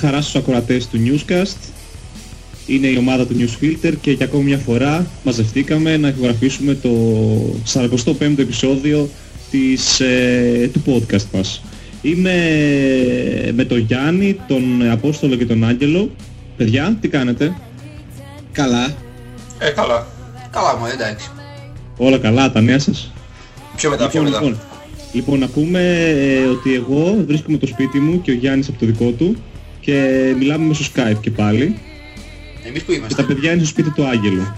Γεια χαρά στους ακροατές του Newscast. Είναι η ομάδα του Newsfilter και για ακόμη μια φορά μαζευτήκαμε να ηχογραφήσουμε το 45ο επεισόδιο της, ε, του podcast μας. Είμαι με τον Γιάννη, τον Απόστολο και τον Άγγελο. Παιδιά, τι κάνετε; Καλά. Ε, καλά. Καλά μου, εντάξει. Όλα καλά, τα νέα σας; Πιο μετά, πιο μετά. Λοιπόν, λοιπόν, να πούμε ε, ότι εγώ βρίσκομαι το σπίτι μου και ο Γιάννης από το δικό του και μιλάμε μέσω Skype και πάλι. Εμείς που Και είμαστε. τα παιδιά είναι στο σπίτι του Άγγελου.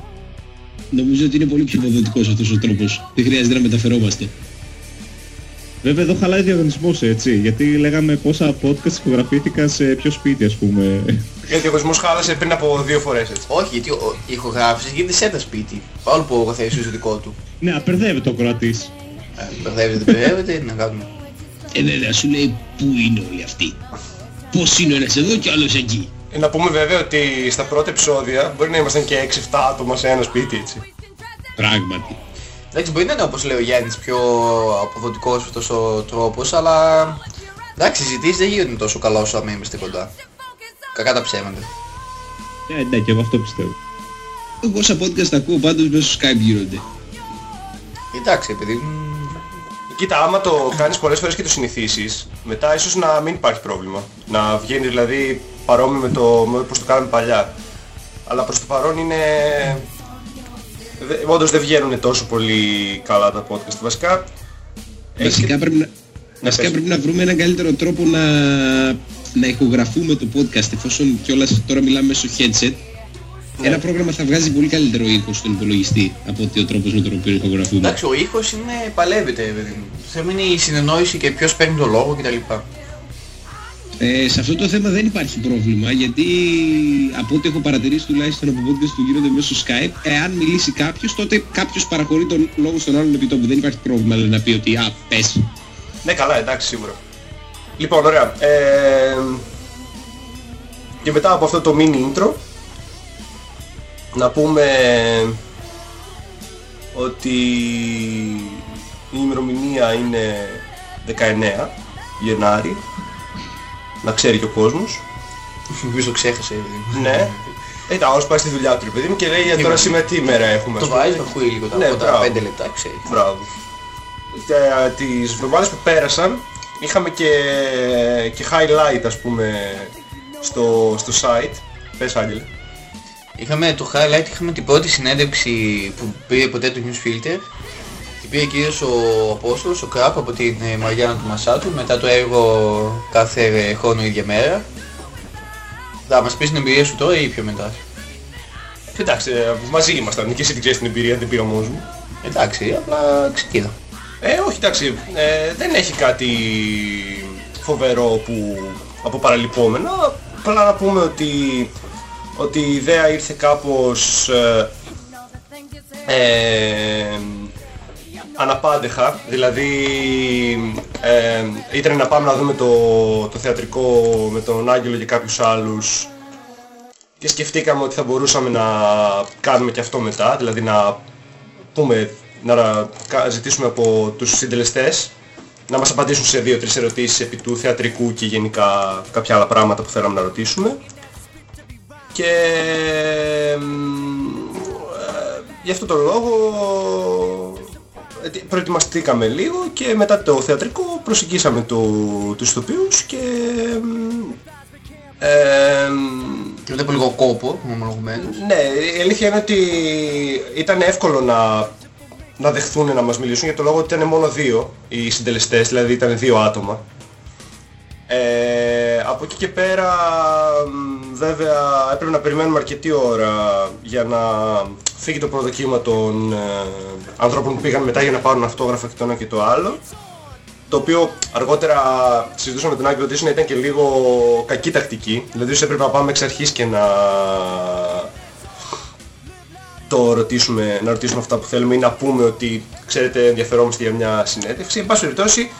Νομίζω ότι είναι πολύ πιο αποδοτικός αυτός ο τρόπος. Δεν χρειάζεται να μεταφερόμαστε. Βέβαια εδώ χαλάει διαγωνισμός έτσι, γιατί λέγαμε πόσα podcast ηχογραφήθηκαν σε ποιο σπίτι ας πούμε. Γιατί ο κοσμός χάλασε πριν από δύο φορές έτσι. Όχι, γιατί ο- η ηχογράφησης γίνεται σε ένα σπίτι. Παρόλο που εγώ θέσει στο δικό του. ναι, απερδεύεται ο κροατής. Ε, Μπερδεύεται, δεν μπερδεύεται, τι να κάνουμε. Ε, βέβαια, σου λέει πού είναι όλοι αυτοί; Πώς είναι ο ένας εδώ και ο άλλος εκεί; Ε, Να πούμε βέβαια ότι στα πρώτα επεισόδια μπορεί να ήμασταν και 6-7 άτομα σε ένα σπίτι έτσι. Πράγματι. Εντάξει, μπορεί να είναι όπως λέει ο Γιάννης πιο αποδοτικός αυτός ο τρόπος, αλλά... Εντάξει, οι συζητήσεις δεν γίνονται τόσο καλά όσο άμα είμαστε κοντά. Κακά τα ψέματα. Ε, ναι, και εγώ αυτό πιστεύω. Εγώ όσα podcast ακούω πάντως μέσω Skype γίνονται. Εντάξει, παιδί μου. Κοίτα, άμα το κάνεις πολλές φορές και το συνηθίσεις, μετά ίσως να μην υπάρχει πρόβλημα. Να βγαίνει δηλαδή παρόμοιο με το με πώς το κάναμε παλιά. Αλλά προς το παρόν είναι... δε- Όντως δεν βγαίνουν τόσο πολύ καλά τα podcast. Βασικά... Βασικά πρέπει να... Βασικά πες. πρέπει να βρούμε έναν καλύτερο τρόπο να, να ηχογραφούμε το podcast εφόσον κιόλας τώρα μιλάμε μέσω headset. Ναι. Ένα πρόγραμμα θα βγάζει πολύ καλύτερο ήχος στον υπολογιστή από ότι ο τρόπος με τον οποίο ηχογραφούμε. Εντάξει, ο ήχος είναι παλεύεται, παιδί μου. Το θέμα είναι η συνεννόηση και ποιος παίρνει το λόγο κτλ. Ε, σε αυτό το θέμα δεν υπάρχει πρόβλημα γιατί από ό,τι έχω παρατηρήσει τουλάχιστον από podcast που γίνονται μέσω Skype εάν μιλήσει κάποιος τότε κάποιος παραχωρεί τον λόγο στον άλλον επί τόπου. Δεν υπάρχει πρόβλημα δηλαδή, να πει ότι α, πες. Ναι, καλά, εντάξει, σίγουρα. Λοιπόν, ωραία. Ε, και μετά από αυτό το mini intro, να πούμε ότι η ημερομηνία είναι 19 Γενάρη. Να ξέρει και ο κόσμος. Μήπως το ξέχασε, παιδί μου. ναι. Ε, τα όσο πάει στη δουλειά του, ρε παιδί μου, και λέει για τώρα σήμερα τι ημέρα έχουμε. Το ας πούμε. βάζει, το ακούει λίγο τα Ναι, πρώτα μπράβο. 5 λεπτά, ξέρει. Μπράβο. Τα, τις εβδομάδες που πέρασαν είχαμε και, και highlight ας πούμε στο, στο site. Πες Άγγελε. Είχαμε το highlight, είχαμε την πρώτη συνέντευξη που πήρε ποτέ το Newsfilter. Την πήρε κυρίως ο Απόστολος, ο Κραπ από την ε, Μαριάννα του Μασάτου μετά το έργο κάθε ε, χρόνο ίδια μέρα. Θα μας πεις την εμπειρία σου τώρα ή πιο μετά; Εντάξει, ε, μαζί ήμασταν και εσύ την ξέρεις την εμπειρία, δεν πήρα μόνος μου. Εντάξει, απλά ξεκίνα. Ε, όχι εντάξει, ε, δεν έχει κάτι φοβερό που από παραλυπόμενα. Απλά να πούμε ότι, ότι η ιδέα ήρθε κάπως ε, ε, αναπάντεχα. Δηλαδή ε, ήταν να πάμε να δούμε το, το θεατρικό με τον Άγγελο και κάποιους άλλους και σκεφτήκαμε ότι θα μπορούσαμε να κάνουμε και αυτό μετά, δηλαδή να πούμε, να κα- ζητήσουμε από τους συντελεστές να μας απαντήσουν σε δύο-τρεις ερωτήσεις επί του θεατρικού και γενικά κάποια άλλα πράγματα που θέλαμε να ρωτήσουμε. Και μ, ε, γι' αυτό τον λόγο ε, τι- προετοιμαστήκαμε λίγο και μετά το θεατρικό προσεγγίσαμε το, τους ηθοποιούς και μ, ε, μ, Και μετά από λίγο κόπο, ομολογουμένως. ναι, η αλήθεια είναι ότι ήταν εύκολο να, να δεχθούν να μας μιλήσουν για το λόγο ότι ήταν μόνο δύο οι συντελεστές, δηλαδή ήταν δύο άτομα. Ε, από εκεί και πέρα μ, βέβαια έπρεπε να περιμένουμε αρκετή ώρα για να φύγει το προδοκίμα των ε, ανθρώπων που πήγαν μετά για να πάρουν αυτόγραφα και το ένα και το άλλο το οποίο αργότερα συζητούσαμε με τον Άγγελο ότι ίσως να ήταν και λίγο κακή τακτική. Δηλαδή ίσως έπρεπε να πάμε εξ αρχής και να το ρωτήσουμε, να ρωτήσουμε αυτά που θέλουμε ή να πούμε ότι ξέρετε ενδιαφερόμαστε για μια συνέντευξη. Εν πάση περιπτώσει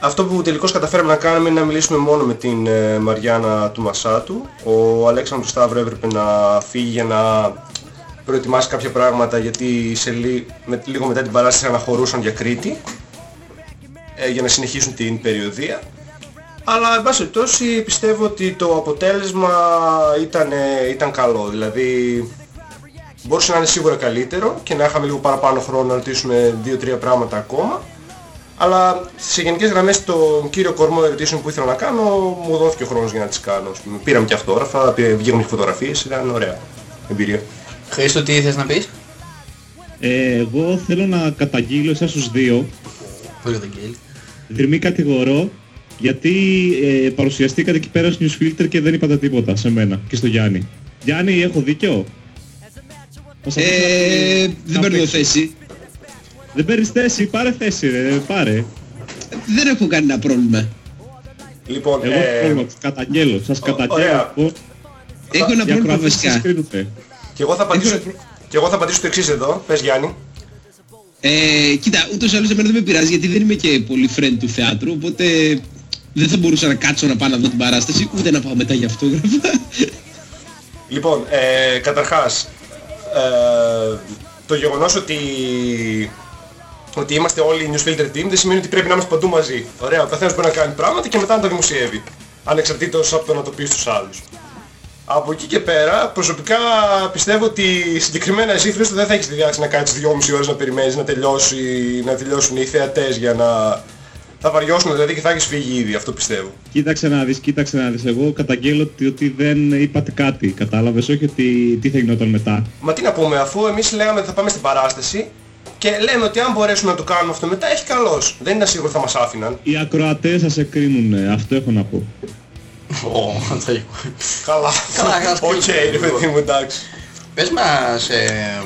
αυτό που τελικώς καταφέραμε να κάνουμε είναι να μιλήσουμε μόνο με την ε, Μαριάννα του Μασάτου. Ο Αλέξανδρος Σταύρο έπρεπε να φύγει για να προετοιμάσει κάποια πράγματα γιατί σε λί- με, λίγο μετά την παράσταση αναχωρούσαν για Κρήτη ε, για να συνεχίσουν την περιοδία. Αλλά εν πάση περιπτώσει πιστεύω ότι το αποτέλεσμα ήταν, ήταν καλό. Δηλαδή μπορούσε να είναι σίγουρα καλύτερο και να είχαμε λίγο παραπάνω χρόνο να ρωτήσουμε 2-3 πράγματα ακόμα. Αλλά σε γενικές γραμμές τον κύριο κορμό ερωτήσεων που ήθελα να κάνω μου δόθηκε ο χρόνος για να τις κάνω. ας πούμε. Πήραμε και αυτόγραφα, πήρε- βγήκαμε και φωτογραφίες, ήταν ωραία εμπειρία. Χρήστο, τι θες να πεις; Ε, εγώ θέλω να καταγγείλω εσάς τους δύο, Πολύ καταγγέλει. δρυμή κατηγορώ, γιατί ε, παρουσιαστήκατε εκεί πέρα στο newsfilter και δεν είπατε τίποτα σε μένα και στο Γιάννη. Γιάννη, έχω δίκιο; Μας αφήσεις Ε, να- δεν να παίρνω παίξεις. θέση. Δεν παίρνεις θέση, πάρε θέση ρε, πάρε. Δεν έχω κανένα πρόβλημα. Λοιπόν, Εγώ ε, θέλω να σας καταγγέλω, σας καταγγέλω. ωραία. εγώ. Έχω ένα Οι πρόβλημα ακροατές σας βασικά. κρίνουνε. και εγώ θα απαντήσω, Έχω- και εγώ θα απαντήσω το εξής εδώ. Πες Γιάννη. Ε, κοίτα, ούτως ή άλλως εμένα δεν με πειράζει γιατί δεν είμαι και πολύ friend του θεάτρου, οπότε δεν θα μπορούσα να κάτσω να πάω να δω την παράσταση, ούτε να πάω μετά για αυτόγραφα. Λοιπόν, ε, καταρχάς, ε, το γεγονός ότι, ότι είμαστε όλοι η newsfilter team δεν σημαίνει ότι πρέπει να είμαστε παντού μαζί. Ωραία, ο καθένας μπορεί να κάνει πράγματα και μετά να τα δημοσιεύει. Ανεξαρτήτως από το να το πεις στους άλλους. Από εκεί και πέρα, προσωπικά πιστεύω ότι συγκεκριμένα εσύ Χρήστο δεν θα έχεις τη διάθεση να κάνεις 2,5 ώρες να περιμένεις να, τελειώσει, να τελειώσουν οι θεατές για να... Θα βαριώσουν δηλαδή και θα έχεις φύγει ήδη, αυτό πιστεύω. Κοίταξε να δεις, κοίταξε να δεις. Εγώ καταγγέλλω ότι, ότι δεν είπατε κάτι. Κατάλαβες, όχι ότι τι θα γινόταν μετά. Μα τι να πούμε, αφού εμείς λέγαμε ότι θα πάμε στην παράσταση και λέμε ότι αν μπορέσουμε να το κάνουμε αυτό μετά έχει καλός. Δεν είναι σίγουρο θα μας άφηναν. Οι ακροατές σας κρίνουνε, αυτό έχω να πω. Ω, τραγικό. Καλά. Καλά, καλά, Οκ, σκύλο. ρε παιδί μου, εντάξει. Πες μας... Ε,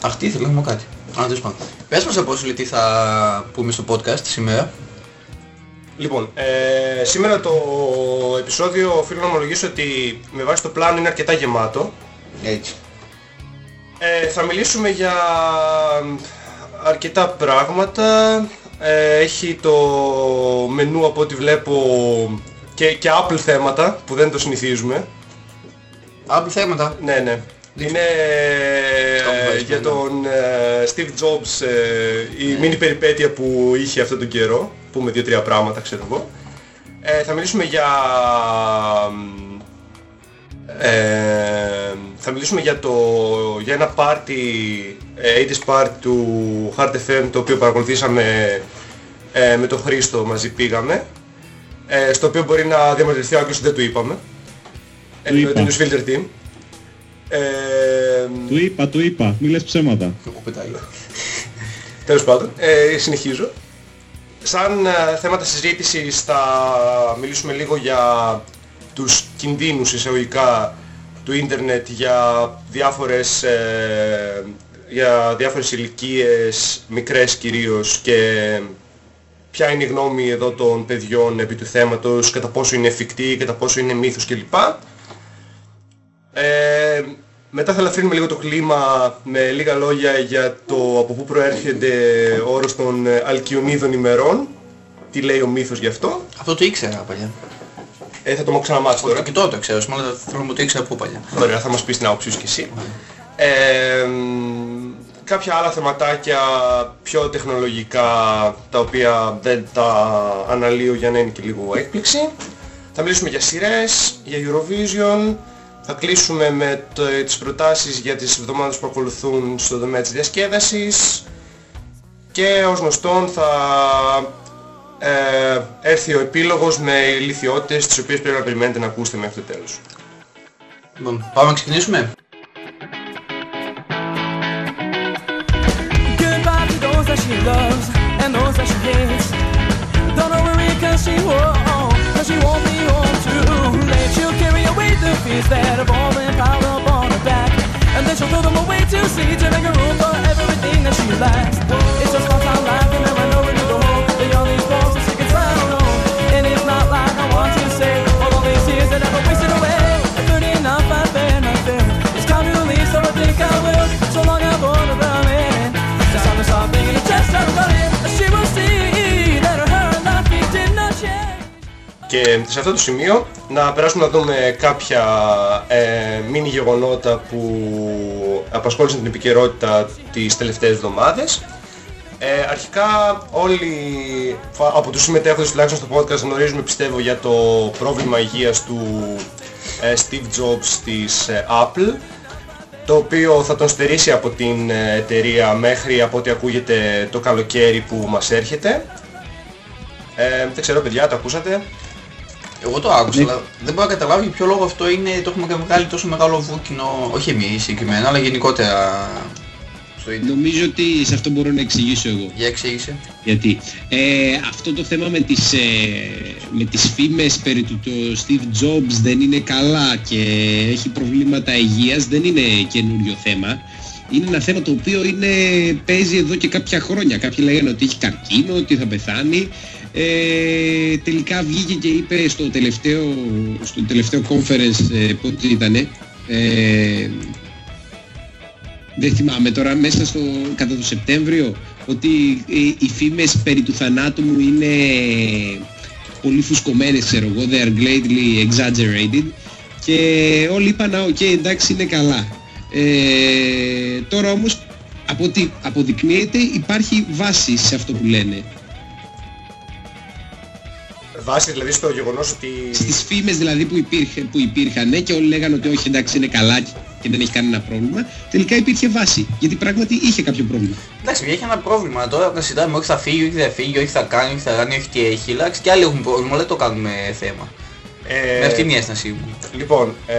αχ, τι ήθελα να πω κάτι. Α, τέλος πάντων. Πες μας από τι θα πούμε στο podcast σήμερα. Λοιπόν, ε, σήμερα το επεισόδιο οφείλω να ομολογήσω ότι με βάση το πλάνο είναι αρκετά γεμάτο. Έτσι. Ε, θα μιλήσουμε για αρκετά πράγματα. Ε, έχει το μενού από ό,τι βλέπω και, και Apple θέματα που δεν το συνηθίζουμε. Apple θέματα. Ναι, ναι. Είναι Κάπου ε, για βαρισμένο. τον ε, Steve Jobs ε, η μίνι περιπέτεια που είχε αυτόν τον καιρό. Πούμε δύο-τρία πράγματα ξέρω εγώ. Ε, θα μιλήσουμε για... Ε, θα μιλήσουμε για, το, για ένα party, ε, 80's party του Hard FM το οποίο παρακολουθήσαμε ε, με τον Χρήστο μαζί πήγαμε. Ε, στο οποίο μπορεί να διαμαρτυρηθεί ο Άγγλος ότι δεν του είπαμε. Του είπα. Ε, Filter Team. Ε, Του είπα, του είπα, μη λες ψέματα. Εγώ πετάει. Τέλος πάντων, ε, συνεχίζω. Σαν ε, θέματα συζήτησης θα μιλήσουμε λίγο για τους κινδύνους εισαγωγικά του ίντερνετ για διάφορες, ε, για διάφορες ηλικίες, μικρές κυρίως και ποια είναι η γνώμη εδώ των παιδιών επί του θέματος, κατά πόσο είναι εφικτή, κατά πόσο είναι μύθος κλπ. Ε, μετά θα ελαφρύνουμε λίγο το κλίμα με λίγα λόγια για το από πού προέρχεται ο όρος των ε, αλκιονίδων ημερών. Τι λέει ο μύθος γι' αυτό; Αυτό το ήξερα παλιά. Ε, θα το μου ξαναμάθει τώρα. Και τότε το ξέρω, μάλλον θέλω να μου το ήξερα από παλιά. Ωραία, θα μας πεις την άποψή σου κι εσύ. Ε, μ, κάποια άλλα θεματάκια πιο τεχνολογικά τα οποία δεν τα αναλύω για να είναι και λίγο έκπληξη. Θα μιλήσουμε για σειρές, για Eurovision. Θα κλείσουμε με το, τις προτάσεις για τις εβδομάδες που ακολουθούν στο τομέα της διασκέδασης. Και ως γνωστόν θα ε, έρθει ο επίλογος με ηλίθιοτητες τις οποίες πρέπει να περιμένετε να ακούσετε μέχρι το τέλος. Λοιπόν, πάμε να ξεκινήσουμε. Και σε αυτό το σημείο να περάσουμε να δούμε κάποια ε, mini γεγονότα που απασχόλησαν την επικαιρότητα τις τελευταίες εβδομάδες. Ε, αρχικά όλοι φα- από τους συμμετέχοντες τουλάχιστον στο podcast γνωρίζουμε πιστεύω για το πρόβλημα υγείας του ε, Steve Jobs της ε, Apple το οποίο θα τον στερήσει από την ε, εταιρεία μέχρι από ό,τι ακούγεται το καλοκαίρι που μας έρχεται. Ε, δεν ξέρω παιδιά, το ακούσατε; Εγώ το άκουσα, Ναι. αλλά δεν μπορώ να καταλάβω για ποιο λόγο αυτό είναι, το έχουμε βγάλει τόσο μεγάλο βούκινο, όχι εμείς συγκεκριμένα, αλλά γενικότερα στο ίντερνετ. Νομίζω ότι σε αυτό μπορώ να εξηγήσω εγώ. Για εξήγησε. Γιατί ε, αυτό το θέμα με τις, ε, με τις φήμες περί του το Steve Jobs δεν είναι καλά και έχει προβλήματα υγείας δεν είναι καινούριο θέμα. Είναι ένα θέμα το οποίο είναι, παίζει εδώ και κάποια χρόνια. Κάποιοι λέγανε ότι έχει καρκίνο, ότι θα πεθάνει. Ε, τελικά βγήκε και είπε στο τελευταίο, στο τελευταίο conference, ε, πότε ήτανε, ε, δεν θυμάμαι τώρα, μέσα στο, κατά το Σεπτέμβριο, ότι οι, οι φήμες περί του θανάτου μου είναι πολύ φουσκωμένες, ξέρω εγώ, they are greatly exaggerated και όλοι είπαν, α, οκ, εντάξει, είναι καλά. Ε, τώρα όμως, από ό,τι αποδεικνύεται, υπάρχει βάση σε αυτό που λένε. Βάσει δηλαδή στο γεγονός ότι... Στις φήμες δηλαδή που, υπήρχε, που υπήρχαν ναι, και όλοι λέγανε ότι όχι εντάξει είναι καλά και δεν έχει κανένα πρόβλημα, τελικά υπήρχε βάση, γιατί πράγματι είχε κάποιο πρόβλημα. Εντάξει, έχει ένα πρόβλημα τώρα όταν συζητάμε όχι θα φύγει, όχι δεν φύγει, όχι θα κάνει, όχι θα κάνει, όχι τι έχει. Εντάξει, και άλλοι έχουν πρόβλημα, δεν το κάνουμε θέμα. ε, Με αυτή είναι η αίσθησή μου. Λοιπόν, ε,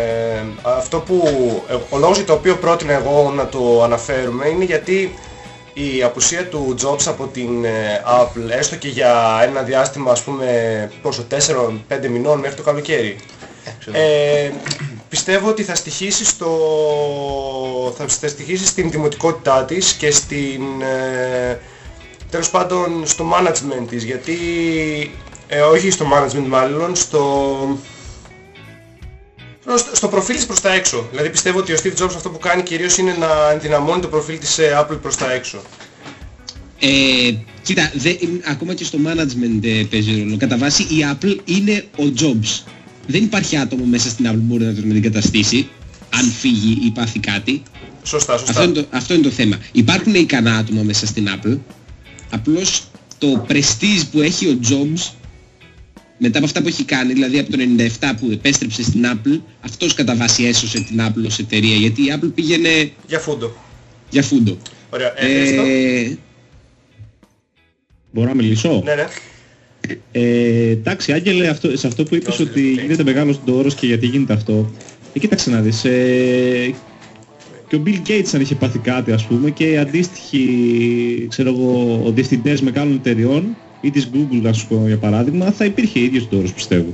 αυτό που, ε, ο λόγος για το οποίο πρότεινα εγώ να το αναφέρουμε είναι γιατί η απουσία του Jobs από την ε, Apple, έστω και για ένα διάστημα ας πούμε πόσο 4-5 μηνών μέχρι το καλοκαίρι, Ε, ξέρω. ε, πιστεύω ότι θα στοιχήσει, στο, θα, θα στοιχήσει στην δημοτικότητά της και στην, ε, τέλος πάντων στο management της, γιατί, ε, όχι στο management μάλλον, στο, στο- στο προφίλ της προς τα έξω. Δηλαδή πιστεύω ότι ο Steve Jobs αυτό που κάνει κυρίως είναι να ενδυναμώνει το προφίλ της ε, Apple προς τα έξω. Ε, κοίτα, δε, ακόμα και στο management ε, παίζει ρόλο. Κατά βάση η Apple είναι ο Jobs. Δεν υπάρχει άτομο μέσα στην Apple που μπορεί να τον αντικαταστήσει αν φύγει ή πάθει κάτι. Σωστά, σωστά. Αυτό είναι, το, αυτό είναι το θέμα. Υπάρχουν ικανά άτομα μέσα στην Apple. Απλώς το prestige που έχει ο Jobs μετά από αυτά που έχει κάνει, δηλαδή από το 97 που επέστρεψε στην Apple, αυτός κατά βάση έσωσε την Apple ως εταιρεία, γιατί η Apple πήγαινε Για φούντο. για φούντο. Ωραία. Ε, Χρήστο. Ε, Μπορώ να μιλήσω; ναι, ναι. Ε, εντάξει, Άγγελε, αυτό, σε αυτό που είπες Δώστε, ότι δώστε. γίνεται μεγάλος ντόρος και γιατί γίνεται αυτό. Ε, κοίταξε να δεις. Ε, και ο Bill Gates αν είχε πάθει κάτι ας πούμε και οι αντίστοιχοι, ξέρω εγώ, ο διευθυντές μεγάλων εταιριών ή της Google να σου πω για παράδειγμα, θα υπήρχε ίδιος ντόρος πιστεύω.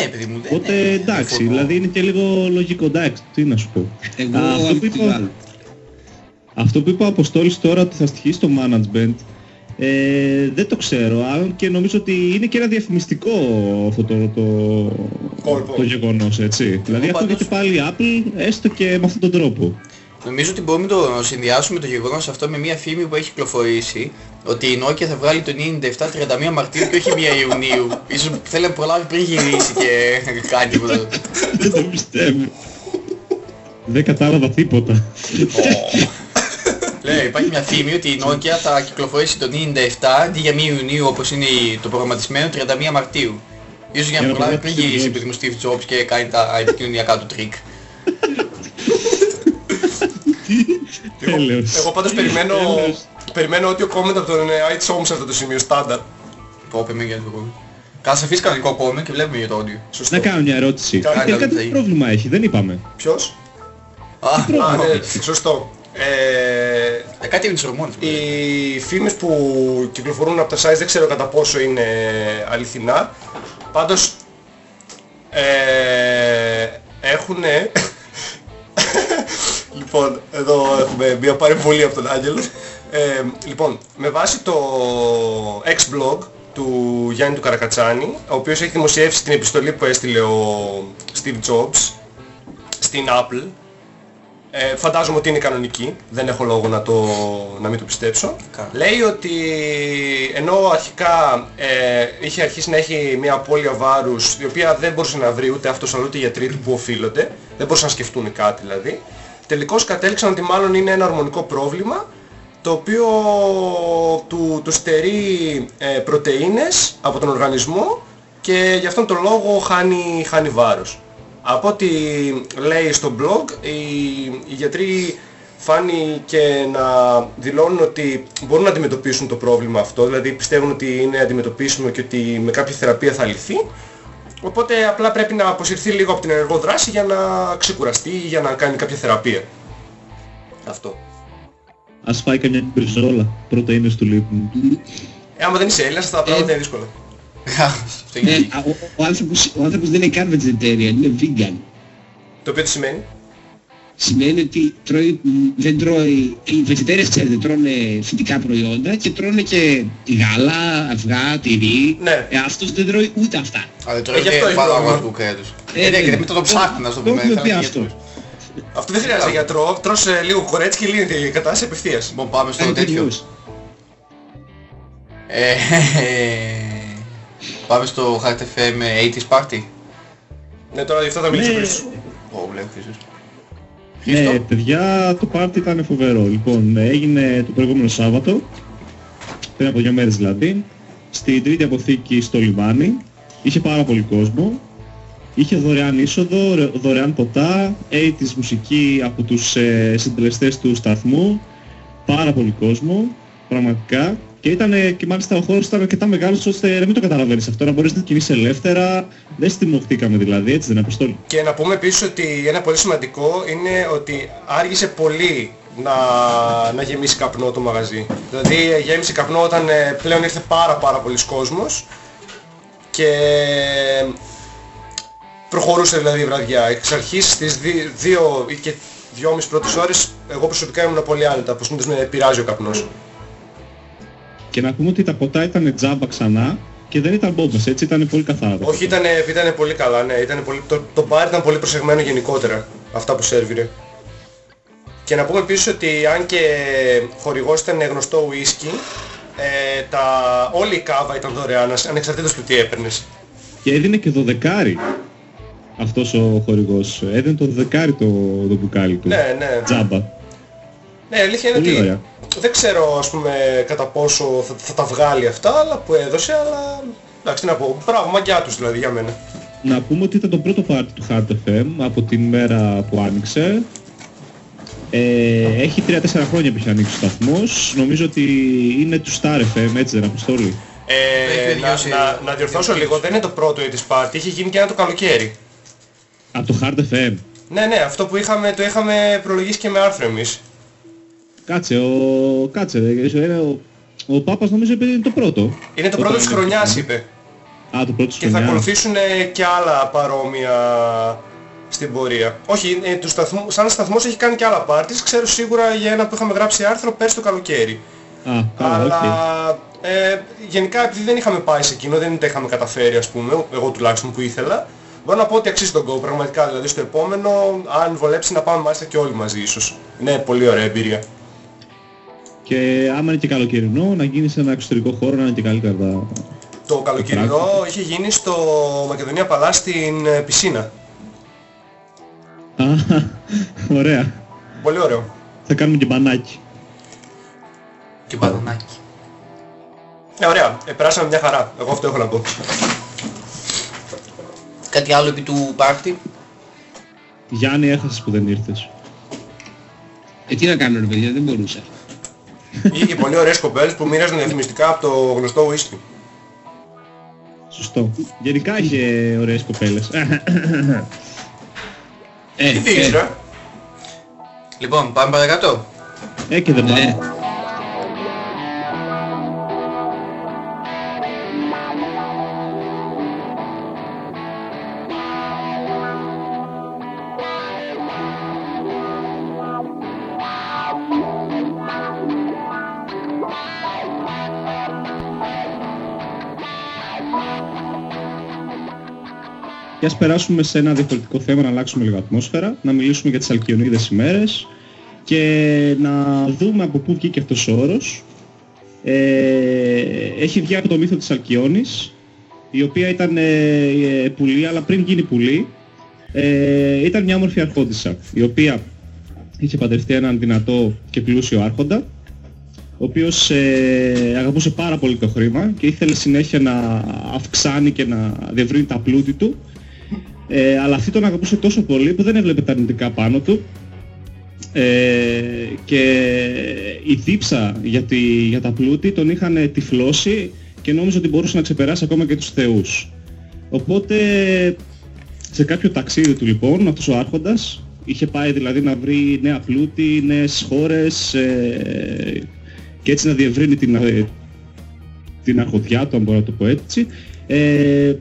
Ναι, παιδί μου, δεν Οπότε είναι- εντάξει, διαφωνώ. δηλαδή είναι και λίγο λογικό, εντάξει, τι να σου πω. εγώ Α, αυτό, που είπα, αμφιβάλλω. αυτό που είπε ο Αποστόλης τώρα ότι θα στοιχεί στο management, ε, δεν το ξέρω, αν και νομίζω ότι είναι και ένα διαφημιστικό αυτό το, το, Κόλπο. το γεγονός, έτσι. δηλαδή αυτό πάντως- γιατί πάλι η Apple, έστω και με αυτόν τον τρόπο. Νομίζω ότι μπορούμε να το συνδυάσουμε το γεγονός αυτό με μια φήμη που έχει κυκλοφορήσει ότι η Nokia θα βγάλει το 97 31 Μαρτίου και όχι 1 Ιουνίου. Ίσως θέλει να προλάβει πριν γυρίσει και κάνει τίποτα. δεν το πιστεύω. δεν κατάλαβα τίποτα. Λέει, υπάρχει μια φήμη ότι η Nokia θα κυκλοφορήσει το 97 αντί για 1 Ιουνίου όπως είναι η- το προγραμματισμένο 31 Μαρτίου. Ίσως για να Για να προλάβει πριν προλάβει γυρίσει Steve επειδή μου Steve Jobs και κάνει τα επικοινωνιακά του τρίκ. Εγώ, Τέλος. εγώ πάντως περιμένω, Τέλος. περιμένω ότι ο comment από τον ε, iTunes σε αυτό το σημείο στάνταρ. Πω, πάμε για το κόμμα. Κάνα σε αφήσει κανονικό κόμμα και βλέπουμε για το audio. Σωστό. να κάνω μια ερώτηση. Κάνε Τελικά καλή τι θα είναι. πρόβλημα έχει, δεν είπαμε. Ποιος; Α, Α, α, ναι, σωστό. Ε, ε, κάτι είναι τις ορμόνες. μου. οι φήμες που κυκλοφορούν από τα sites δεν ξέρω κατά πόσο είναι αληθινά. Πάντως ε, έχουνε... λοιπόν, εδώ έχουμε μια παρεμβολή από τον Άγγελο. Ε, λοιπόν, με βάση το ex-blog του Γιάννη του Καρακατσάνη, ο οποίος έχει δημοσιεύσει την επιστολή που έστειλε ο Steve Jobs στην Apple, ε, φαντάζομαι ότι είναι κανονική, δεν έχω λόγο να, το, να μην το πιστέψω. Καλά. Λέει ότι ενώ αρχικά ε, είχε αρχίσει να έχει μια απώλεια βάρους η οποία δεν μπορούσε να βρει ούτε αυτός αλλά ούτε οι γιατροί του που οφείλονται, δεν μπορούσαν να σκεφτούν κάτι δηλαδή, τελικώς κατέληξαν ότι μάλλον είναι ένα ορμονικό πρόβλημα το οποίο του, του στερεί ε, πρωτεΐνες από τον οργανισμό και γι' αυτόν τον λόγο χάνει, χάνει βάρος. Από ό,τι λέει στο blog, οι, οι γιατροί φάνηκε να δηλώνουν ότι μπορούν να αντιμετωπίσουν το πρόβλημα αυτό, δηλαδή πιστεύουν ότι είναι αντιμετωπίσιμο και ότι με κάποια θεραπεία θα λυθεί. Οπότε απλά πρέπει να αποσυρθεί λίγο από την ενεργό δράση για να ξεκουραστεί ή για να κάνει κάποια θεραπεία. Αυτό. Ας φάει καμιά μπριζόλα, πρωτεΐνες του λείπουν. Ε, άμα δεν είσαι Έλληνας τα πράγματα είναι δύσκολα. Αυτό Ναι, είναι. α, ο, ο, άνθρωπος, ο άνθρωπος δεν είναι καν vegetarian, είναι vegan. Το οποίο τι σημαίνει; Σημαίνει ότι τρώει, δεν τρώει, οι vegetarians ξέρετε τρώνε φυτικά προϊόντα και τρώνε και γάλα, αυγά, τυρί. Ναι. Ε, αυτός δεν τρώει ούτε αυτά. Αλλά τρώει γι' αυτό και έχει παραγωγός πρόβλημα. του κρέατος. Ε, Ε, ναι, ναι. και μετά το ψάχνει να στο Το πούμε. έχουμε θα πει είναι αυτό. γιατρός. Αυτό δεν χρειάζεται γιατρό, τρως ε, λίγο κορέτσι και λύνεται η κατάσταση απευθείας. Λοιπόν, πάμε στο Ε, τέτοιο. τελείως. Ε, Πάμε στο Hard FM 80's Party. Ναι, τώρα γι' αυτό θα μιλήσω Ναι. πριν. Ω, λέει ο Χρήστος. Ναι, παιδιά, το πάρτι ήταν φοβερό. Λοιπόν, έγινε το προηγούμενο Σάββατο, πριν από δύο μέρες δηλαδή, στην τρίτη αποθήκη στο λιμάνι. Είχε πάρα πολύ κόσμο. Είχε δωρεάν είσοδο, ρε- δωρεάν ποτά, 80's μουσική από τους ε, συντελεστές του σταθμού. Πάρα πολύ κόσμο, πραγματικά. Και ήταν και μάλιστα ο χώρος ήταν αρκετά μεγάλος ώστε να μην το καταλαβαίνεις αυτό, να μπορείς να κινείσαι ελεύθερα. Δεν στιμωχτήκαμε δηλαδή, έτσι δεν είναι Αποστόλη. Και να πούμε επίσης ότι ένα πολύ σημαντικό είναι ότι άργησε πολύ να, να γεμίσει καπνό το μαγαζί. Δηλαδή ε, γέμισε καπνό όταν ε, πλέον ήρθε πάρα πάρα πολλοί κόσμος και προχωρούσε δηλαδή η βραδιά. Εξ αρχής στις 2 ή και 2,5 πρώτες ώρες εγώ προσωπικά ήμουν πολύ άνετα, που συνήθως με πειράζει ο καπνός. Και να πούμε ότι τα ποτά ήταν τζάμπα ξανά και δεν ήταν μπόμπες, έτσι ήταν πολύ καθαρά. τα Όχι, ήταν, ήταν πολύ καλά, ναι. Ήταν πολύ, το, το μπαρ ήταν πολύ προσεγμένο γενικότερα, αυτά που σέρβιρε. Και να πούμε επίσης ότι αν και χορηγός ήταν γνωστό ουίσκι, ε, τα, όλη η κάβα ήταν δωρεάν, ασ- ανεξαρτήτως του τι έπαιρνες. Και έδινε και δωδεκάρι αυτός ο χορηγός. Έδινε το δωδεκάρι το, το μπουκάλι του. Ναι, ναι. Τζάμπα. Ναι, η αλήθεια είναι Πολύ ότι ωραία. Δεν ξέρω ας πούμε κατά πόσο θα, θα τα βγάλει αυτά αλλά που έδωσε, αλλά εντάξει τι να πω, μπράβο, μαγκιά τους δηλαδή για μένα. Να πούμε ότι ήταν το πρώτο πάρτι του Hard FM από την μέρα που άνοιξε. Ε, έχει 3-4 χρόνια που έχει ανοίξει ο σταθμός. Νομίζω ότι είναι του Star FM, έτσι δεν αποστόλη. Ε, Έχει να, τελειώσει- να, να διορθώσω λίγο, δεν είναι το πρώτο της πάρτι, είχε γίνει και ένα το καλοκαίρι. Από το Hard FM. Ναι, ναι, αυτό που είχαμε, το είχαμε προλογίσει και με άρθρο εμείς. Κάτσε, ο... Κάτσε, ρε, ε, ο... ο Πάπας νομίζω είπε είναι το πρώτο. Είναι το Όταν πρώτο της είναι χρονιάς αυτό. είπε. Α, το πρώτο της Και θα χρονιάς. ακολουθήσουν ε, και άλλα παρόμοια στην πορεία. Όχι, ε, του σταθμού, σαν σταθμός έχει κάνει και άλλα πάρτις. Ξέρω σίγουρα για ένα που είχαμε γράψει άρθρο πέρσι το καλοκαίρι. Α, καλά, Αλλά οκ. ε, γενικά επειδή δεν είχαμε πάει σε εκείνο, δεν τα είχαμε καταφέρει ας πούμε, εγώ τουλάχιστον που ήθελα, μπορώ να πω ότι αξίζει τον κόπο πραγματικά. Δηλαδή στο επόμενο, αν βολέψει να πάμε μάλιστα και όλοι μαζί ίσως. Είναι πολύ ωραία εμπειρία. Και άμα είναι και καλοκαιρινό, να γίνει σε ένα εξωτερικό χώρο να είναι και καλύτερα τα... Το καλοκαιρινό είχε γίνει στο Μακεδονία Παλάς στην ε, πισίνα. Α, ωραία. Πολύ ωραίο. Θα κάνουμε και μπανάκι. Και μπανανάκι. Ε, ωραία. Ε, περάσαμε μια χαρά. Εγώ αυτό έχω να πω. Κάτι άλλο επί του πάρτι; Γιάννη, έχασες που δεν ήρθες. Ε, τι να κάνω ρε παιδιά, δεν μπορούσα. Είχε και πολύ ωραίες κοπέλες που μοίραζαν διαφημιστικά από το γνωστό whisky. Σωστό. Γενικά είχε ωραίες κοπέλες. Ε, Τι πήγες ε, ρε. Λοιπόν, πάμε παρακάτω. ε, και δεν Ναι. πάμε. Και ας περάσουμε σε ένα διαφορετικό θέμα, να αλλάξουμε λίγο ατμόσφαιρα, να μιλήσουμε για τις αλκιονίδες ημέρες και να δούμε από πού βγήκε αυτός ο όρος. Ε, έχει βγει από το μύθο της Αλκιόνης, η οποία ήταν ε, ε, πουλή, αλλά πριν γίνει πουλή, ε, ήταν μια όμορφη αρχόντισσα, η οποία είχε παντρευτεί έναν δυνατό και πλούσιο άρχοντα ο οποίος ε, αγαπούσε πάρα πολύ το χρήμα και ήθελε συνέχεια να αυξάνει και να διευρύνει τα πλούτη του. Ε, αλλά αυτή τον αγαπούσε τόσο πολύ που δεν έβλεπε τα αρνητικά πάνω του ε, και η δίψα για, τη, για τα πλούτη τον είχαν τυφλώσει και νόμιζε ότι μπορούσε να ξεπεράσει ακόμα και τους θεούς. Οπότε σε κάποιο ταξίδι του λοιπόν αυτός ο άρχοντας είχε πάει δηλαδή να βρει νέα πλούτη, νέες χώρες ε, και έτσι να διευρύνει την, ε, την αρχοντιά του αν μπορώ να το πω έτσι. Ε,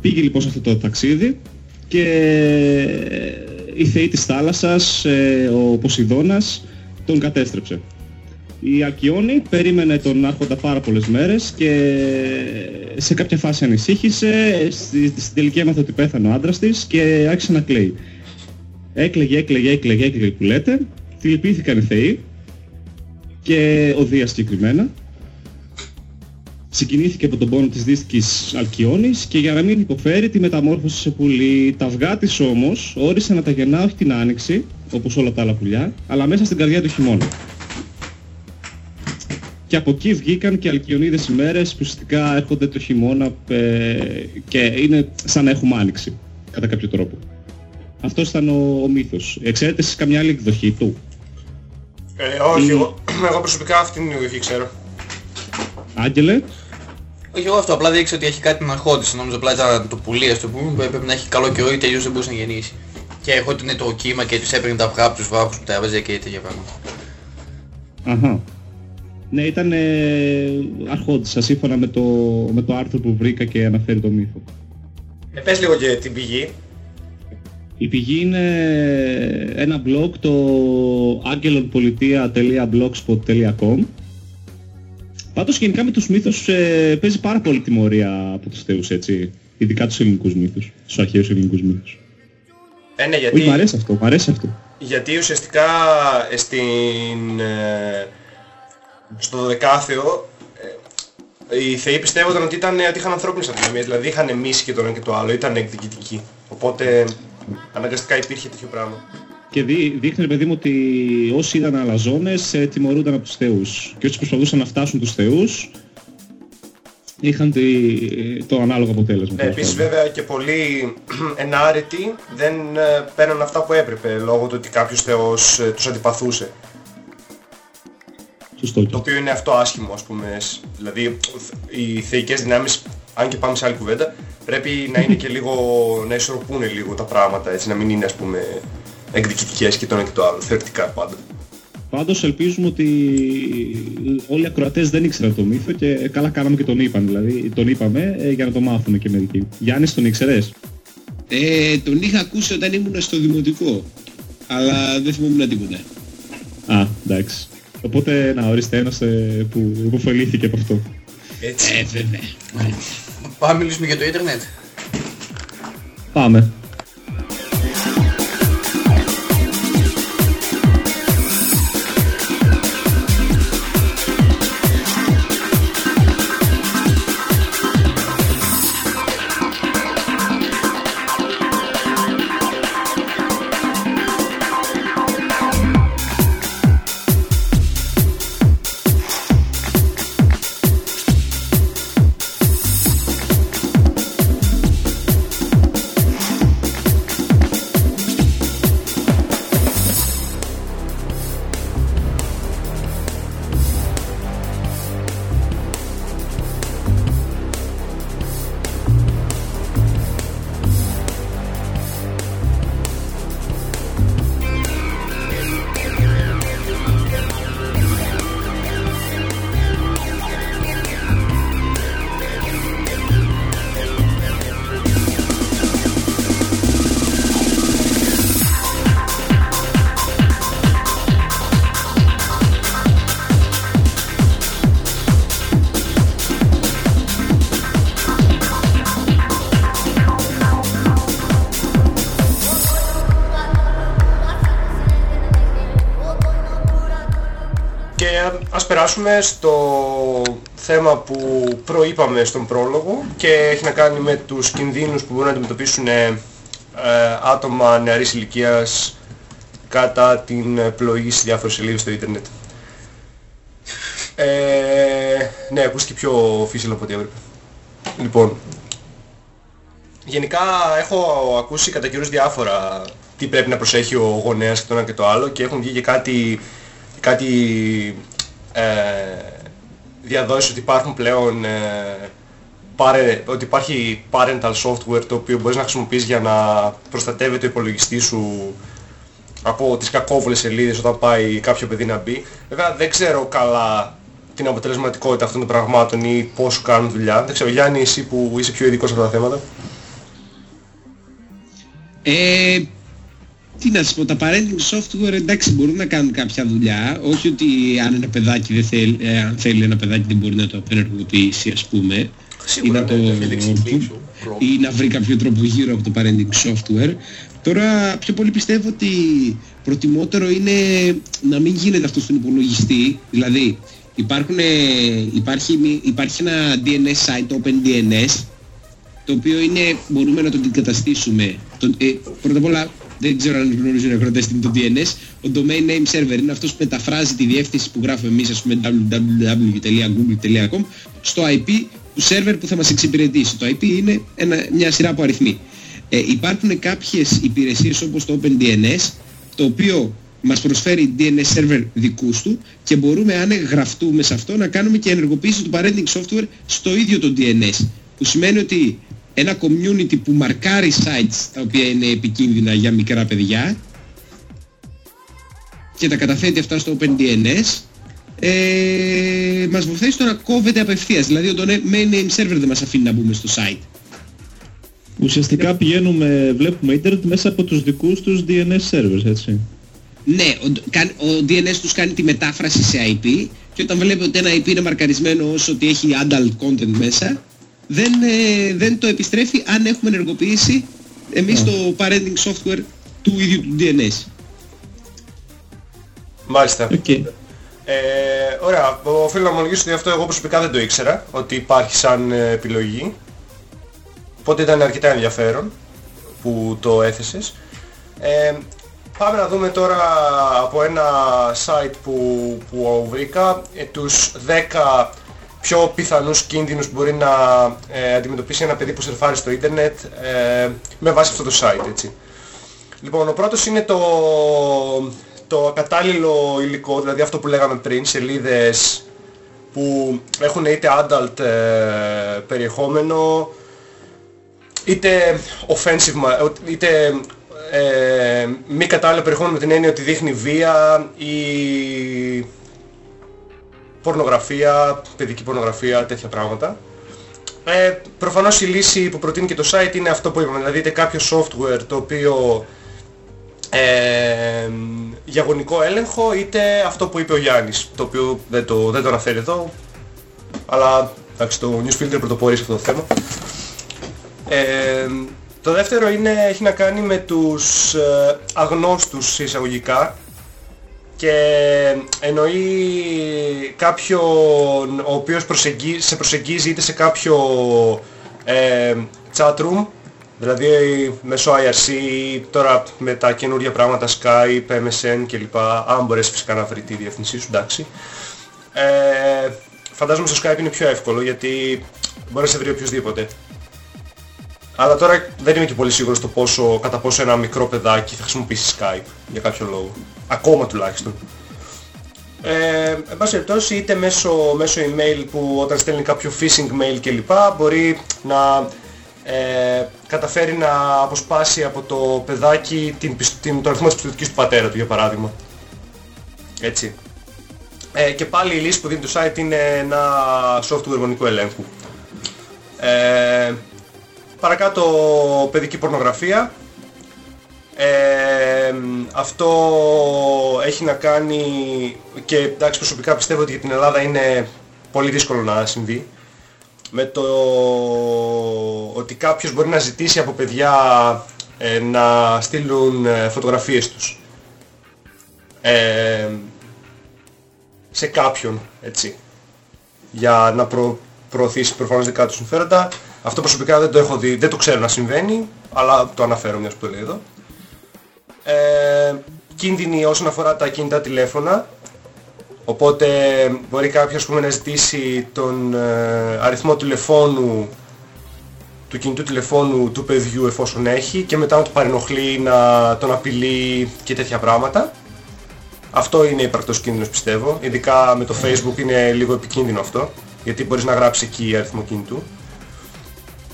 πήγε λοιπόν σε αυτό το ταξίδι και η θεή της θάλασσας, ε, ο Ποσειδώνας, τον κατέστρεψε. Η Αλκιόνη περίμενε τον άρχοντα πάρα πολλές μέρες και σε κάποια φάση ανησύχησε, στη, στην τελική έμαθε ότι πέθανε ο άντρας της και άρχισε να κλαίει. Έκλαιγε, έκλαιγε, έκλαιγε, έκλαιγε που λέτε, θλιπήθηκαν οι θεοί και ο Δίας συγκεκριμένα. Συγκινήθηκε από τον πόνο της δύστικης Αλκιόνης και για να μην υποφέρει τη μεταμόρφωσε σε πουλί. Τα αυγά της όμως όρισε να τα γεννά όχι την άνοιξη, όπως όλα τα άλλα πουλιά, αλλά μέσα στην καρδιά του χειμώνα. Και από εκεί βγήκαν και αλκιονίδες ημέρες που ουσιαστικά έρχονται το χειμώνα ε, και είναι σαν να έχουμε άνοιξη, κατά κάποιο τρόπο. Αυτός ήταν ο, ο μύθος. Ξέρετε εσείς καμιά άλλη εκδοχή του. Ε, όχι, εγώ, εγώ προσωπικά αυτήν την εκδοχή ξέρω. Άγγελε, Όχι εγώ αυτό, απλά δεν ήξερα ότι έχει κάτι να αρχόντισε. Νόμιζα απλά ήταν το πουλί, ας το πούμε, πρέπει να έχει καλό καιρό ή τελείως δεν μπορούσε να γεννήσει. Και έχω ότι είναι το κύμα και τους έπαιρνε τα αυγά από τους βάχους που τα έβαζε και τέτοια πράγματα. Αχα. Ναι, ήταν ε, αρχόντισσα σύμφωνα με το, με το άρθρο που βρήκα και αναφέρει το μύθο. Ε, πες λίγο και την πηγή. Η πηγή είναι ένα blog το aggelonpolitia.blogspot.com Πάντως γενικά με τους μύθους ε, παίζει πάρα πολύ τιμωρία από τους θεούς έτσι. Ειδικά τους ελληνικούς μύθους, τους αρχαίους ελληνικούς μύθους. Ε, ναι, Όχι, γιατί, μ' αρέσει αυτό, μ' αρέσει αυτό. γιατί ουσιαστικά ε, στην, ε, στο δεκάθεο ε, οι θεοί πιστεύονταν ότι, ήταν, ότι είχαν ανθρώπινες αδυναμίες, δηλαδή είχαν μίση και το ένα και το άλλο, ήταν εκδικητικοί. Οπότε αναγκαστικά υπήρχε τέτοιο πράγμα. Και δεί, δείχνει, παιδί μου, ότι όσοι ήταν αλαζόνες ε, τιμωρούνταν από τους θεούς. Και όσοι προσπαθούσαν να φτάσουν τους θεούς, είχαν τη, το ανάλογο αποτέλεσμα. Ναι, επίσης βέβαια και πολλοί ενάρετοι δεν ε, παίρναν αυτά που έπρεπε λόγω του ότι κάποιος θεός ε, τους αντιπαθούσε. Σωστό. Το οποίο είναι αυτό άσχημο ας πούμε. σ- Δηλαδή οι θεϊκές δυνάμεις, αν και πάμε σε άλλη κουβέντα, πρέπει να είναι και λίγο, να ισορροπούν λίγο τα πράγματα έτσι, να μην είναι ας πούμε εκδικητικές και το ένα και το άλλο, θεωρητικά πάντα. Πάντως ελπίζουμε ότι όλοι οι ακροατές δεν ήξεραν το μύθο και καλά κάναμε και τον είπαν. Δηλαδή τον είπαμε ε, για να το μάθουν και μερικοί. Γιάννης τον ήξερες; Ε, τον είχα ακούσει όταν ήμουν στο δημοτικό. Αλλά δεν θυμόμουν τίποτα. Α, εντάξει. Οπότε να ορίστε ένας ε, που υποφελήθηκε από αυτό. Έτσι. Ε, βέβαια. Πάμε να μιλήσουμε για το ίντερνετ. Πάμε. Περάσουμε στο θέμα που προείπαμε στον πρόλογο και έχει να κάνει με τους κινδύνους που μπορούν να αντιμετωπίσουν ε, ε, άτομα νεαρής ηλικίας κατά την ε, πλοήγηση σε διάφορες σελίδες στο ίντερνετ. Ε, ναι, ακούστηκε πιο φύσιλο από ό,τι έπρεπε. Λοιπόν, γενικά έχω ακούσει κατά καιρούς διάφορα τι πρέπει να προσέχει ο γονέας και το ένα και το άλλο και έχουν βγει και κάτι, κάτι ε, διαδόσεις ότι υπάρχουν πλέον ε, πάρε, ότι υπάρχει parental software το οποίο μπορείς να χρησιμοποιείς για να προστατεύει το υπολογιστή σου από τις κακόβουλες σελίδες όταν πάει κάποιο παιδί να μπει. Βέβαια δεν ξέρω καλά την αποτελεσματικότητα αυτών των πραγμάτων ή πώς κάνουν δουλειά. Δεν ξέρω, Γιάννη, εσύ που είσαι πιο ειδικός σε αυτά τα θέματα. Ε, τι να σας πω, τα parenting software εντάξει μπορούν να κάνουν κάποια δουλειά, όχι ότι αν ένα παιδάκι δεν θέλει, ε, αν θέλει ένα παιδάκι δεν μπορεί να το απενεργοποιήσει ας πούμε, ή να, το, ή να βρει κάποιο τρόπο γύρω από το parenting software. Τώρα πιο πολύ πιστεύω ότι προτιμότερο είναι να μην γίνεται αυτός στον υπολογιστή, δηλαδή υπάρχουν, ε, υπάρχει, υπάρχει ένα DNS site, OpenDNS, το οποίο είναι, μπορούμε να το αντικαταστήσουμε. Το, ε, πρώτα απ' όλα δεν ξέρω αν γνωρίζουν οι ακροτές τι είναι το DNS. Ο Domain Name Server είναι αυτός που μεταφράζει τη διεύθυνση που γράφουμε εμείς, ας πούμε www.google.com στο IP του server που θα μας εξυπηρετήσει. Το IP είναι ένα, μια σειρά από αριθμοί. Ε, υπάρχουν κάποιες υπηρεσίες όπως το OpenDNS, το οποίο μας προσφέρει DNS server δικούς του και μπορούμε αν γραφτούμε σε αυτό να κάνουμε και ενεργοποίηση του parenting software στο ίδιο το DNS. Που σημαίνει ότι ένα community που μαρκάρει sites τα οποία είναι επικίνδυνα για μικρά παιδιά και τα καταθέτει αυτά στο OpenDNS ε, μας βοηθάει στο να κόβεται απευθείας. Δηλαδή το main name server δεν μας αφήνει να μπούμε στο site. Ουσιαστικά πηγαίνουμε, βλέπουμε ίντερνετ μέσα από τους δικούς τους DNS servers, έτσι. Ναι, ο, ο DNS τους κάνει τη μετάφραση σε IP και όταν βλέπει ότι ένα IP είναι μαρκαρισμένο ως ότι έχει adult content μέσα, δεν, ε, δεν το επιστρέφει αν έχουμε ενεργοποιήσει εμείς το parenting software του ίδιου του DNS. Μάλιστα. Okay. Ε, ωραία, οφείλω να ομολογήσω ότι αυτό εγώ προσωπικά δεν το ήξερα, ότι υπάρχει σαν ε, επιλογή. Οπότε ήταν αρκετά ενδιαφέρον που το έθεσες. Ε, πάμε να δούμε τώρα από ένα site που, που βρήκα ε, τους 10 πιο πιθανούς κίνδυνους που μπορεί να ε, αντιμετωπίσει ένα παιδί που σερφάρει στο ίντερνετ ε, με βάση αυτό το site. Έτσι. Λοιπόν, ο πρώτος είναι το, το ακατάλληλο υλικό, δηλαδή αυτό που λέγαμε πριν, σελίδες που έχουν είτε adult ε, περιεχόμενο, είτε offensive, είτε ε, μη κατάλληλο περιεχόμενο με την έννοια ότι δείχνει βία ή πορνογραφία, παιδική πορνογραφία, τέτοια πράγματα. Ε, προφανώς η λύση που προτείνει και το site είναι αυτό που είπαμε, δηλαδή είτε κάποιο software το οποίο ε, για γονικό έλεγχο είτε αυτό που είπε ο Γιάννης, το οποίο δεν το, δεν το αναφέρει εδώ, αλλά εντάξει, το Newsfilter πρωτοπορεί σε αυτό το θέμα. Ε, το δεύτερο είναι, έχει να κάνει με τους ε, αγνώστους εισαγωγικά και εννοεί κάποιον ο οποίος προσεγγίζει, σε προσεγγίζει είτε σε κάποιο ε, chatroom Δηλαδή μέσω IRC τώρα με τα καινούργια πράγματα Skype, MSN κλπ. Αν μπορέσεις φυσικά να βρει τη διεύθυνσή σου, εντάξει. Ε, φαντάζομαι στο Skype είναι πιο εύκολο γιατί μπορείς να σε βρει οποιοδήποτε. Αλλά τώρα δεν είμαι και πολύ σίγουρος στο πόσο, κατά πόσο ένα μικρό παιδάκι θα χρησιμοποιήσει Skype για κάποιο λόγο. Ακόμα τουλάχιστον. Ε, εν πάση περιπτώσει είτε μέσω, μέσω email που όταν στέλνει κάποιο phishing mail κλπ μπορεί να ε, καταφέρει να αποσπάσει από το παιδάκι την, την, το αριθμό της πιστοτικής του πατέρα του για παράδειγμα. Έτσι. Ε, και πάλι η λύση που δίνει το site είναι ένα software γονικού ελέγχου. Ε, παρακάτω παιδική πορνογραφία. Ε, αυτό έχει να κάνει και εντάξει προσωπικά πιστεύω ότι για την Ελλάδα είναι πολύ δύσκολο να συμβεί. Με το ότι κάποιος μπορεί να ζητήσει από παιδιά ε, να στείλουν ε, φωτογραφίες τους. Ε, σε κάποιον έτσι. Για να προ, προωθήσει προφανώς δικά τους συμφέροντα αυτό προσωπικά δεν το έχω δει, δεν το ξέρω να συμβαίνει αλλά το αναφέρω μιας που το λέει εδώ ε, κίνδυνοι όσον αφορά τα κινητά τηλέφωνα Οπότε μπορεί κάποιος ας πούμε, να ζητήσει τον ε, αριθμό τηλεφώνου του κινητού τηλεφώνου του παιδιού εφόσον έχει και μετά να του παρενοχλεί, να τον απειλεί και τέτοια πράγματα. Αυτό είναι υπαρκτός κίνδυνος πιστεύω. Ειδικά με το facebook είναι λίγο επικίνδυνο αυτό. Γιατί μπορείς να γράψεις εκεί αριθμό κινητού.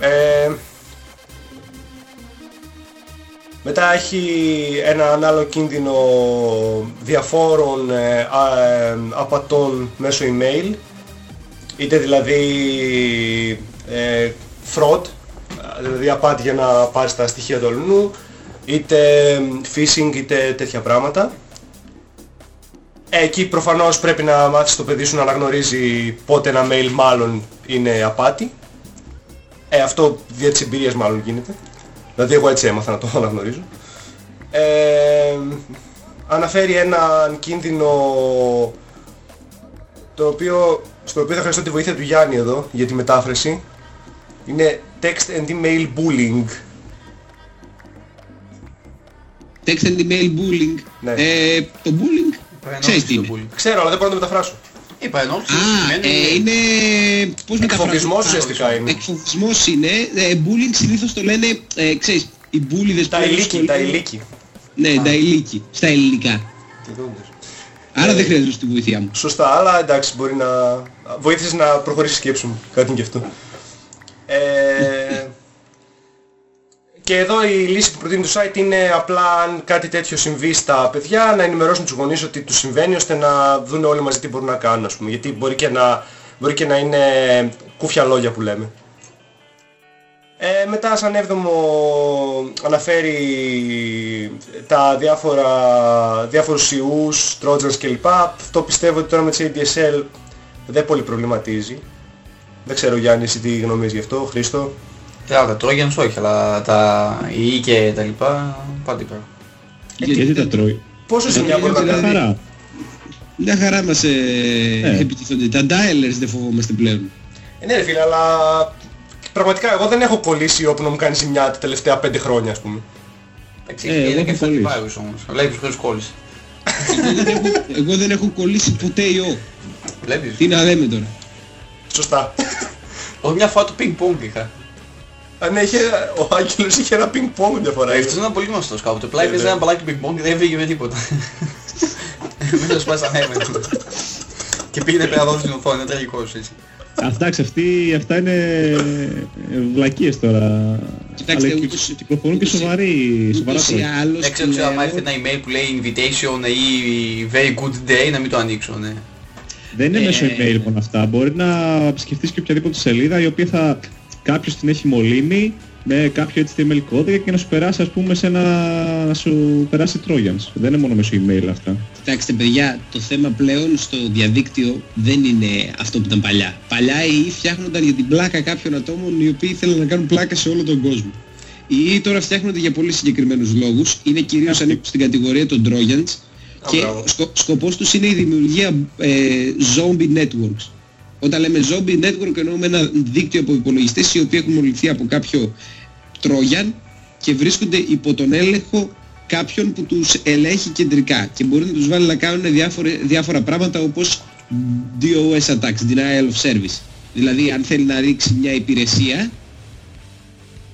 Ε, μετά έχει έναν άλλο κίνδυνο διαφόρων ε, α, ε, απατών μέσω email. Είτε δηλαδή ε, fraud, δηλαδή απάτη για να πάρεις τα στοιχεία του αλλού, είτε phishing είτε τέτοια πράγματα. Ε, Εκεί προφανώς πρέπει να μάθεις το παιδί σου να αναγνωρίζει πότε ένα mail μάλλον είναι απάτη. Ε, αυτό δια της εμπειρίας μάλλον γίνεται. Δηλαδή εγώ έτσι έμαθα να το αναγνωρίζω. Ε, αναφέρει έναν κίνδυνο το οποίο, στο οποίο θα χρειαστώ τη βοήθεια του Γιάννη εδώ για τη μετάφραση. Είναι text and email bullying. Text and email bullying. Ναι. Ε, το bullying, ξέρεις τι είναι. Ξέρω αλλά δεν μπορώ να το μεταφράσω. Η παρενόχληση Α, σημαίνει... ε, είναι... Πώς Εκφοβισμός μεταφράζω. ουσιαστικά είναι. Εκφοβισμός είναι. Ε, bullying συνήθως το λένε, ε, ξέρεις, οι μπούλιδες Τα που είναι στο ηλίκη, τα σχολείο. ηλίκη. Ναι, τα ηλίκη, στα ελληνικά. Τι δούντες. Άρα Ε, δεν χρειάζεται τη βοήθειά μου. Σωστά, αλλά εντάξει μπορεί να... Βοήθησες να προχωρήσεις η σκέψη μου. Κάτι είναι και αυτό. Ε, και εδώ η λύση που προτείνει το site είναι απλά αν κάτι τέτοιο συμβεί στα παιδιά να ενημερώσουν τους γονείς ότι τους συμβαίνει ώστε να δουν όλοι μαζί τι μπορούν να κάνουν ας πούμε. Γιατί μπορεί και να, μπορεί και να είναι κούφια λόγια που λέμε. Ε, μετά σαν έβδομο αναφέρει τα διάφορα, διάφορους ιούς, trojans κλπ. Αυτό πιστεύω ότι τώρα με τις ADSL δεν πολύ προβληματίζει. Δεν ξέρω Γιάννη εσύ τι γνώμη έχεις γι' αυτό, Χρήστο. Τα Trojans όχι, αλλά τα ΙΗ και τα λοιπά πάντα υπάρχουν. Γιατί τα τρώει; Πόσο σε μια Ε, μπορεί να δηλαδή- κάνει. Χαρά. Μια χαρά μας ε, Ε. επιτίθονται. Τα dialers δεν φοβόμαστε πλέον. Ε, ναι ρε φίλε, αλλά πραγματικά εγώ δεν έχω κολλήσει όπου να μου κάνει ζημιά τα τελευταία 5 χρόνια ας πούμε. Εντάξει, Ε, είναι εγώ και έχω αυτά κολλήσει. virus όμως. Βλέπεις χωρίς κόλληση. εγώ, δεν έχω, εγώ δεν έχω κολλήσει ποτέ ιό. Βλέπεις. Τι να λέμε τώρα. Σωστά. Όχι μια φορά το ping pong είχα. Αν ναι, είχε, ο Άγγελος είχε ένα πινκ πονγκ μια φορά. Αυτός ήταν πολύ γνωστός κάποτε. Απλά έπαιζε ναι. ένα μπαλάκι ping pong και δεν έβγαινε με τίποτα. Μην το σπάσει ανέμενο. Και πήγαινε πέρα εδώ στην οθόνη, είναι τραγικός έτσι. Αυτά, αυτοί, αυτά είναι ε, βλακίες τώρα. Κοιτάξτε, Αλλά ούτως- κυ- κυκλοφορούν και ούτως- σοβαροί, σοβαρά Ούτως ή project. άλλως Δεν ξέρω ξέρω άμα πλέον- έρθει ένα email που λέει invitation ή very good day να μην το ανοίξω, ναι. Δεν είναι Ε, μέσω email μόνο αυτά. Μπορεί να επισκεφτείς και οποιαδήποτε σελίδα η οποία θα κάποιος την έχει μολύνει με κάποιο HTML κώδικα και να σου περάσει ας πούμε σε ένα... να σου περάσει Trojans. Δεν είναι μόνο μέσω email αυτά. Κοιτάξτε παιδιά, το θέμα πλέον στο διαδίκτυο δεν είναι αυτό που ήταν παλιά. Παλιά οι ΙΕ φτιάχνονταν για την πλάκα κάποιων ατόμων οι οποίοι ήθελαν να κάνουν πλάκα σε όλο τον κόσμο. Οι ΙΕ τώρα φτιάχνονται για πολύ συγκεκριμένους λόγους. Είναι κυρίως ανήκουν στην κατηγορία των Trojans και μπράβο. σκο, σκοπός τους είναι η δημιουργία ε, zombie networks. Όταν λέμε zombie network εννοούμε ένα δίκτυο από υπολογιστές οι οποίοι έχουν μολυνθεί από κάποιο Trojan και βρίσκονται υπό τον έλεγχο κάποιον που τους ελέγχει κεντρικά και μπορεί να τους βάλει να κάνουν διάφορα, διάφορα πράγματα όπως DOS attacks, denial of service. Δηλαδή αν θέλει να ρίξει μια υπηρεσία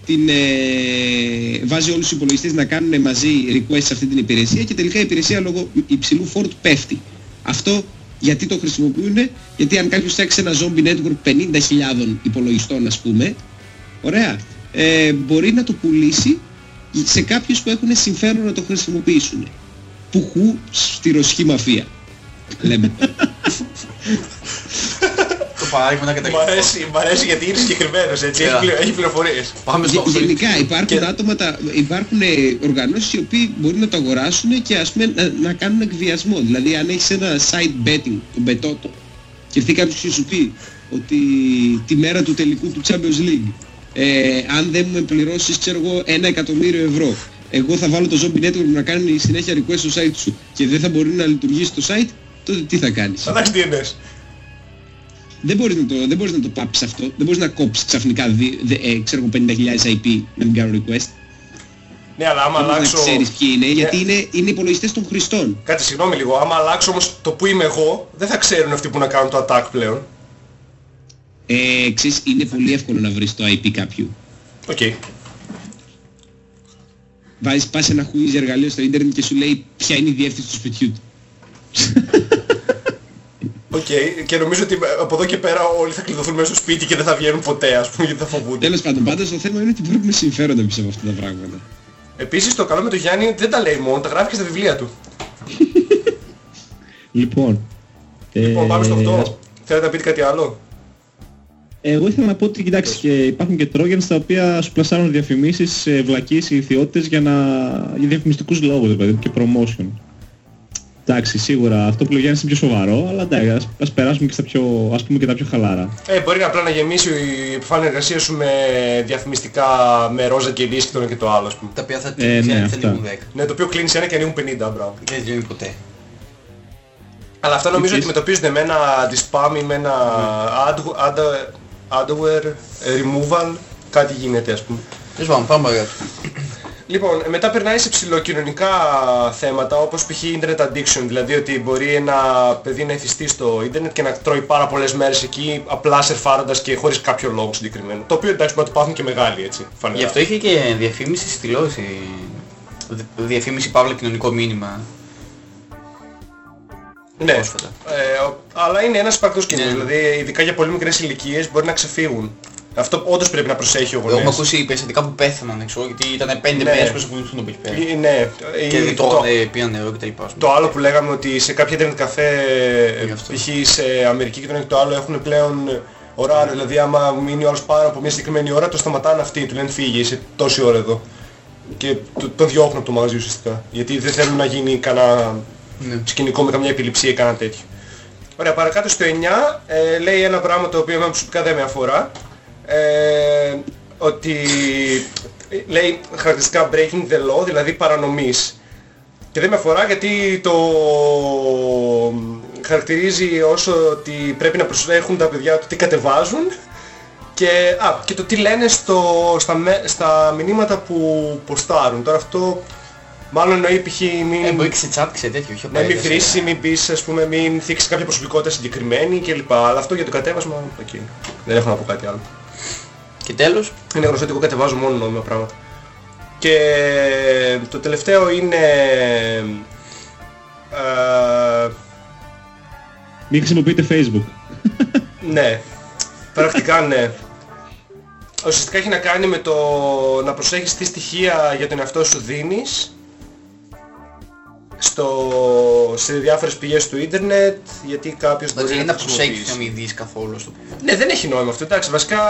την, ε, βάζει όλους τους υπολογιστές να κάνουν μαζί request σε αυτή την υπηρεσία και τελικά η υπηρεσία λόγω υψηλού φόρτου πέφτει. Αυτό γιατί το χρησιμοποιούν, γιατί αν κάποιος φτιάξει ένα zombie network 50.000 υπολογιστών ας πούμε, ωραία, ε, μπορεί να το πουλήσει σε κάποιους που έχουν συμφέρον να το χρησιμοποιήσουν. Πουχού στη ρωσική μαφία. Λέμε. Το παράδειγμα να Μ' καταγραφεί. αρέσει, μ' αρέσει γιατί είναι συγκεκριμένος έτσι, έχει, Yeah. πληρο- έχει πληροφορίες. Πάμε στο Γε- Γενικά υπάρχουν Και- άτομα, τα, υπάρχουν ε, οργανώσεις οι οποίοι μπορεί να το αγοράσουν και ας πούμε να, να κάνουν εκβιασμό. Δηλαδή αν έχεις ένα site betting, το μπετότο, και έρθει κάποιος και σου πει ότι τη μέρα του τελικού του Champions League, ε, αν δεν μου πληρώσεις ξέρω εγώ ένα εκατομμύριο ευρώ, εγώ θα βάλω το zombie network να κάνει συνέχεια request στο site σου και δεν θα μπορεί να λειτουργήσει το site, τότε τι θα κάνεις; Θα αλλάξει DNS. Δεν μπορείς να το, δεν μπορείς να το πάψεις αυτό. Δεν μπορείς να κόψεις ξαφνικά δι, δε, ε, ξέρω εγώ 50.000 IP να μην κάνω request. Ναι, αλλά άμα Δεν μπορείς να αλλάξω... ξέρεις ποιοι είναι, γιατί Ναι. είναι, είναι υπολογιστές των χρηστών. Κάτι συγγνώμη λίγο, άμα αλλάξω όμως το που είμαι εγώ, δεν θα ξέρουν αυτοί που να κάνουν το attack πλέον. Ε, ξέρεις, είναι πολύ εύκολο να βρεις το IP κάποιου. Οκ. Βάζεις, πας ένα whois εργαλείο στο ίντερνετ και σου λέει ποια είναι η διεύθυνση του σπιτιού του. Οκ, και νομίζω ότι από εδώ και πέρα όλοι θα κλειδωθούν μέσα στο σπίτι και δεν θα βγαίνουν ποτέ, ας πούμε, γιατί θα φοβούνται. Τέλος πάντων, πάντως το θέμα είναι ότι βλέπουμε συμφέροντα πίσω από αυτά τα πράγματα. Επίσης το καλό με τον Γιάννη είναι ότι δεν τα λέει μόνο, τα γράφει και στα βιβλία του. Λοιπόν. Λοιπόν, πάμε στο ε, 8. ας- Θέλετε να πείτε κάτι άλλο; Εγώ ήθελα να πω ότι κοιτάξτε και υπάρχουν και τρόγενς τα οποία σου πλασάρουν διαφημίσεις, ε, βλακείς ή ιδιότητες για, να... για διαφημιστικούς λόγους δηλαδή και promotion. Εντάξει, σίγουρα αυτό που λέει ο Γιάννης είναι πιο σοβαρό, αλλά εντάξει, ας, ας περάσουμε και στα πιο, ας πούμε και τα πιο χαλάρα. Ε, μπορεί απλά να γεμίσει η επιφάνεια εργασία σου με διαφημιστικά με ρόζα και λύση και το ένα και το άλλο, ας πούμε. Τα οποία θα Ε, ναι, θα αυτά. ανοίγουν 10. Ναι, το οποίο κλείνει ένα και ανοίγουν 50, μπράβο. Δεν γίνει ποτέ. Αλλά αυτά νομίζω ότι Επίσης- αντιμετωπίζονται με ένα anti-spam ή με ένα ad- ad- adware removal. Κάτι γίνεται, ας πούμε. Τέλος πάντων, πάμε παρακάτω. Λοιπόν, μετά περνάει σε ψηλοκοινωνικά θέματα όπως π.χ. internet addiction, δηλαδή ότι μπορεί ένα παιδί να εθιστεί στο ίντερνετ και να τρώει πάρα πολλές μέρες εκεί απλά σερφάροντας και χωρίς κάποιο λόγο συγκεκριμένο. Το οποίο εντάξει μπορεί να το πάθουν και μεγάλοι έτσι. Φανερά. Γι' αυτό είχε και διαφήμιση στη τηλεόραση. Δι- Διαφήμιση παύλα κοινωνικό μήνυμα. Ναι, πρόσφατα. ε, ο- αλλά είναι ένας υπαρκτός κίνδυνος, Ναι. δηλαδή ειδικά για πολύ μικρές ηλικίες μπορεί να ξεφύγουν. Αυτό όντως πρέπει να προσέχει ο Έχουμε γονέας. ακούσει περιστατικά που πέθαναν έξω γιατί ήταν 5 Ναι. μέρες που ξεκινούσαν από εκεί πέρα. Ε, Ναι, Και ε, δεν το- τρώνε, πήραν νερό κτλ. ας πούμε. Το άλλο που λέγαμε ότι σε κάποια internet καφέ, Γι' αυτό. π.χ. σε Αμερική και το ένα και το άλλο έχουν πλέον ωράριο, δηλαδή άμα μείνει ο άλλος πάνω από μια συγκεκριμένη ώρα το σταματάνε αυτοί, του λένε φύγε, είσαι τόση ώρα εδώ. Και το, το διώχνουν από το μαγαζί ουσιαστικά. Γιατί δεν θέλουν να γίνει κανένα Ναι. σκηνικό με καμιά επιληψία ή κανένα τέτοιο. Ωραία, παρακάτω στο 9 ε, λέει ένα πράγμα το οποίο εμένα προσωπικά δεν με αφορά. Ε, ότι ε, λέει χαρακτηριστικά breaking the law, δηλαδή παρανομής. Και δεν με αφορά γιατί το χαρακτηρίζει όσο ότι πρέπει να προσέχουν τα παιδιά του τι κατεβάζουν και, α, και το τι λένε στο, στα, με- στα μηνύματα που ποστάρουν. Τώρα αυτό μάλλον εννοεί π.χ. μην... Ε, μπορεί και σε chat και σε τέτοιο, όχι Ναι, μην απαραίτητα σε- βρίσει, μην πεις, ας πούμε, μην θίξεις κάποια προσωπικότητα συγκεκριμένη κλπ. Αλλά αυτό για το κατέβασμα, εκεί. Δεν έχω να πω κάτι άλλο. Και τέλος, Είναι γνωστό ότι εγώ κατεβάζω μόνο νόμιμα πράγματα. Και το τελευταίο είναι... Ε, Μην χρησιμοποιείτε Facebook. ναι, πρακτικά ναι. Ουσιαστικά έχει να κάνει με το να προσέχεις τι στοιχεία για τον εαυτό σου δίνεις στο, σε διάφορες πηγές του ίντερνετ γιατί κάποιος μπορεί δηλαδή να να τα προσέχεις χρησιμοποιήσει. να μην δεις καθόλου στο πούμε. Ναι, δεν έχει νόημα αυτό. Εντάξει, βασικά,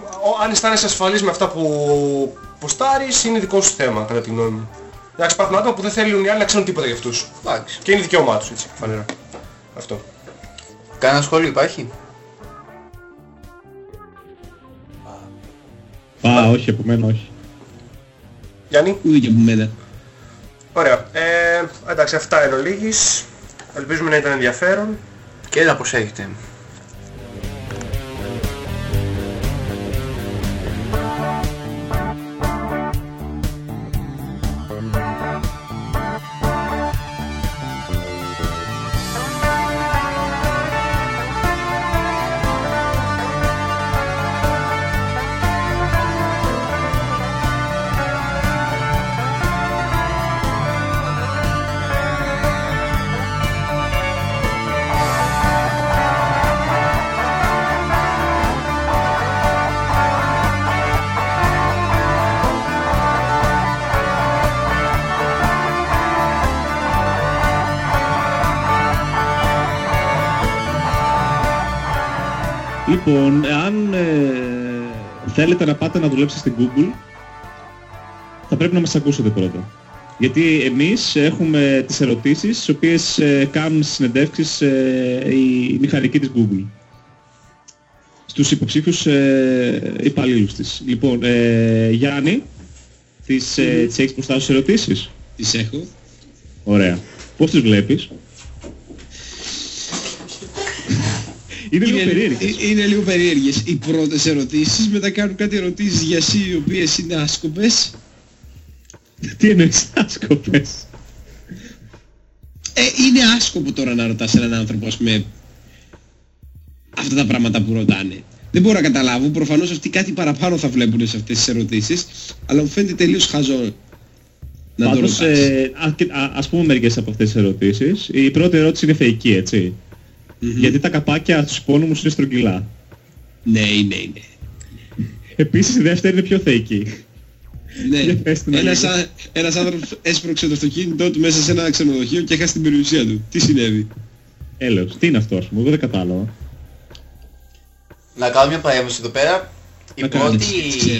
ο- αν αισθάνεσαι ασφαλής με αυτά που ποστάρεις, είναι δικό σου θέμα, κατά τη γνώμη μου. Εντάξει, υπάρχουν άτομα που δεν θέλουν οι άλλοι να ξέρουν τίποτα για αυτούς. Εντάξει. Και είναι δικαίωμά τους, έτσι, φανερά. Αυτό. Κάνα σχόλιο υπάρχει; Α, όχι, από μένα όχι. Γιάννη, Ούτε και από μένα. Ωραία. Ε, εντάξει, αυτά εν ολίγης. Ελπίζουμε να ήταν ενδιαφέρον. Και να προσέχετε. Λοιπόν, αν ε, θέλετε να πάτε να δουλέψετε στην Google, θα πρέπει να μας ακούσετε πρώτα. Γιατί εμείς έχουμε τις ερωτήσεις, τις οποίες ε, κάνουν στις συνεντεύξεις ε, οι μηχανικοί της Google. Στους υποψήφιους ε, υπαλλήλους της. Λοιπόν, ε, Γιάννη, τις, ε, τις έχεις μπροστά σου ερωτήσεις; Τις έχω. Ωραία. Πώς τις βλέπεις; Είναι λίγο περίεργες. ε, είναι λίγο περίεργες. Οι πρώτες ερωτήσεις, μετά κάνουν κάτι ερωτήσεις για εσύ οι οποίες είναι άσκοπες. Τι εννοείς άσκοπες; Ε, είναι άσκοπο τώρα να ρωτάς έναν άνθρωπο, ας πούμε, αυτά τα πράγματα που ρωτάνε. Δεν μπορώ να καταλάβω, προφανώς αυτοί κάτι παραπάνω θα βλέπουν σε αυτές τις ερωτήσεις, αλλά μου φαίνεται τελείως χαζό να το Πάντως, ρωτάς. ε, α, και- α, ας πούμε μερικές από αυτές τις ερωτήσεις. Η πρώτη ερώτηση είναι θεϊκή, έτσι. Μμμ. Γιατί τα καπάκια στους υπόνομους είναι στρογγυλά. Ναι, είναι, είναι. Επίσης η δεύτερη είναι πιο θεϊκή. Ναι, Για πες την ένας, άλλη. α- ένας άνθρωπος έσπρωξε το αυτοκίνητό του μέσα σε ένα ξενοδοχείο και έχασε την περιουσία του. Τι συνέβη; Έλεος, τι είναι αυτό ας πούμε, εγώ δεν κατάλαβα. Να κάνω μια παρέμβαση εδώ πέρα. Η Να πρώτη κάνεις. Ξέρω.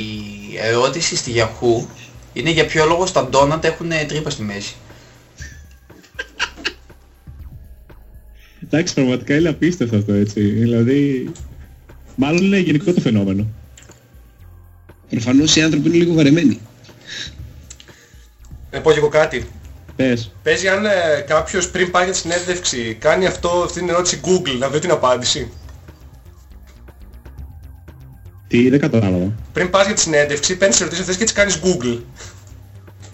ερώτηση στη Yahoo είναι για ποιο λόγο στα ντόνατ έχουν τρύπα στη μέση. Εντάξει, πραγματικά είναι απίστευτο αυτό έτσι. Δηλαδή, μάλλον είναι γενικό το φαινόμενο. Προφανώς οι άνθρωποι είναι λίγο βαρεμένοι. Να πω και εγώ κάτι. Πες. Παίζει αν ε, κάποιος πριν πάει για τη συνέντευξη κάνει αυτό, αυτή την ερώτηση Google να βρει την απάντηση. Τι, δεν κατάλαβα. Πριν πας για τη συνέντευξη παίρνεις ερωτήσεις αυτές και τις κάνεις Google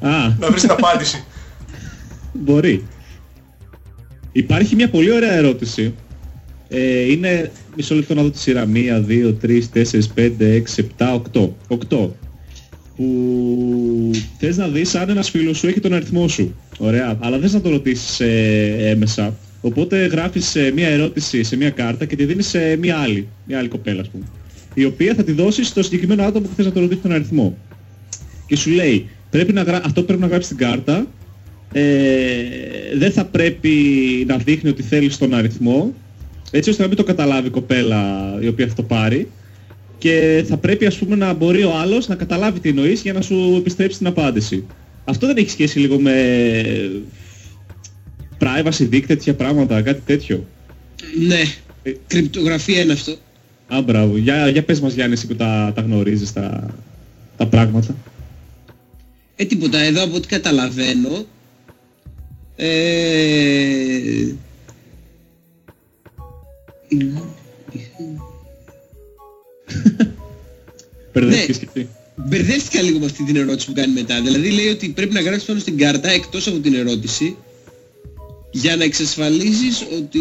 Α, να βρεις την απάντηση. μπορεί. Υπάρχει μια πολύ ωραία ερώτηση. Ε, είναι, μισό λεπτό να δω τη σειρά. 1, 2, 3, 4, 5, 6, 7, 8. 8. Που θες να δεις αν ένας φίλος σου έχει τον αριθμό σου. Ωραία. Αλλά δεν να το ρωτήσεις ε, έμεσα. Οπότε γράφεις ε, μια ερώτηση σε μια κάρτα και τη δίνεις σε μια άλλη. Μια άλλη κοπέλα ας πούμε. Η οποία θα τη δώσεις στο συγκεκριμένο άτομο που θες να το ρωτήσεις τον αριθμό. Και σου λέει, πρέπει να γρα... αυτό πρέπει να γράψεις στην κάρτα ε, δεν θα πρέπει να δείχνει ότι θέλει τον αριθμό έτσι ώστε να μην το καταλάβει η κοπέλα η οποία θα το πάρει και θα πρέπει ας πούμε να μπορεί ο άλλος να καταλάβει τι εννοείς για να σου επιστρέψει την απάντηση. Αυτό δεν έχει σχέση λίγο με privacy δίκτυα, τέτοια πράγματα, κάτι τέτοιο. Ναι, Ε. κρυπτογραφία είναι αυτό. Α, μπράβο. Για, για πες μας Γιάννη εσύ που τα, τα γνωρίζεις τα, τα πράγματα. Ε, τίποτα, εδώ από ό,τι καταλαβαίνω, ε, Μπερδεύτηκες και εσύ. μπερδεύτηκα λίγο με αυτή την ερώτηση που κάνει μετά. Δηλαδή λέει ότι πρέπει να γράψεις πάνω στην κάρτα, εκτός από την ερώτηση, για να εξασφαλίσεις ότι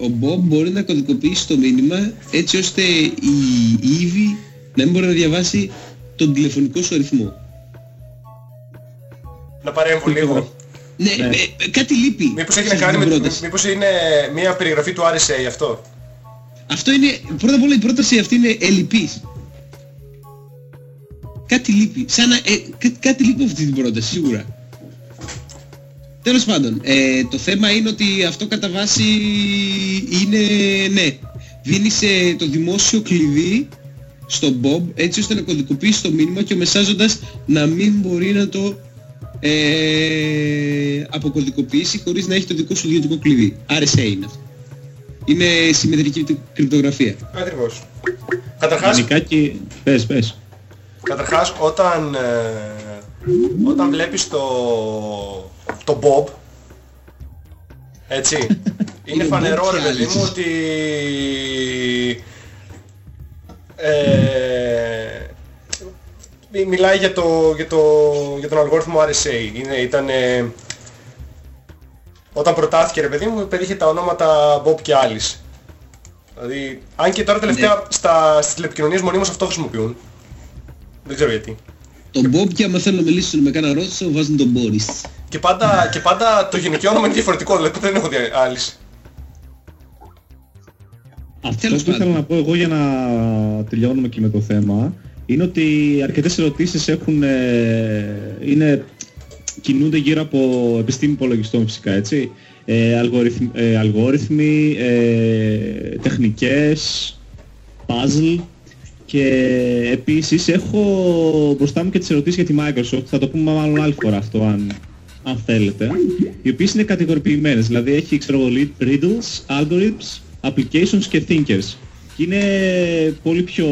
ο Μπομπ μπορεί να κωδικοποιήσει το μήνυμα έτσι ώστε η Ήβη να μην μπορεί να διαβάσει τον τηλεφωνικό σου αριθμό. να παρέμβω λίγο. Ναι, Ναι. ε, ε, κάτι λείπει. Μήπως έχει σε να αυτή κάνει την με... πρόταση. Μήπως είναι μια περιγραφή του RSA αυτό; Αυτό είναι, πρώτα απ' όλα η πρόταση αυτή είναι ελλειπής. Κάτι λείπει. Σαν να, ε, κά, κάτι λείπει από αυτή την πρόταση, σίγουρα. Τέλος πάντων, ε, το θέμα είναι ότι αυτό κατά βάση είναι, ναι, δίνεις ε, το δημόσιο κλειδί στον Bob έτσι ώστε να κωδικοποιήσει το μήνυμα και ο μεσάζοντας να μην μπορεί να το ε, αποκωδικοποιήσει χωρίς να έχει το δικό σου ιδιωτικό κλειδί. RSA είναι αυτό. Είναι συμμετρική κρυπτογραφία. Ακριβώς. Καταρχάς, Γενικά και... Πες, πες. Καταρχάς όταν, ε, όταν βλέπεις το, το Bob, έτσι, είναι Είναι φανερό Bob ρε και παιδί άλλοι. μου ότι ε, μι- μιλάει για, το, για, το, για τον αλγόριθμο RSA. Είναι, ήταν, ε, όταν προτάθηκε ρε παιδί μου, περιείχε τα ονόματα Bob και Alice. Δηλαδή, αν και τώρα τελευταία στα, στις τηλεπικοινωνίες μονίμως αυτό χρησιμοποιούν. Δεν ξέρω γιατί. Τον Bob και άμα θέλουν να μιλήσουν με κανένα Ρώσο βάζουν τον Boris. Και πάντα, και πάντα το γυναικείο όνομα είναι διαφορετικό, δηλαδή δεν έχω δει άλλης. Αυτός Τέλος που ήθελα πάντων. να πω εγώ για να τελειώνουμε και με το θέμα είναι ότι αρκετές ερωτήσεις έχουν, ε, είναι, κινούνται γύρω από επιστήμη υπολογιστών φυσικά έτσι. Ε, αλγοριθμ, ε, αλγόριθμοι, ε, τεχνικές, puzzle και επίσης έχω μπροστά μου και τις ερωτήσεις για τη Microsoft, θα το πούμε μάλλον άλλη φορά αυτό αν, αν θέλετε, οι οποίες είναι κατηγορηποιημένες, δηλαδή έχει ξέρω εγώ riddles, algorithms, applications και thinkers. Και είναι πολύ πιο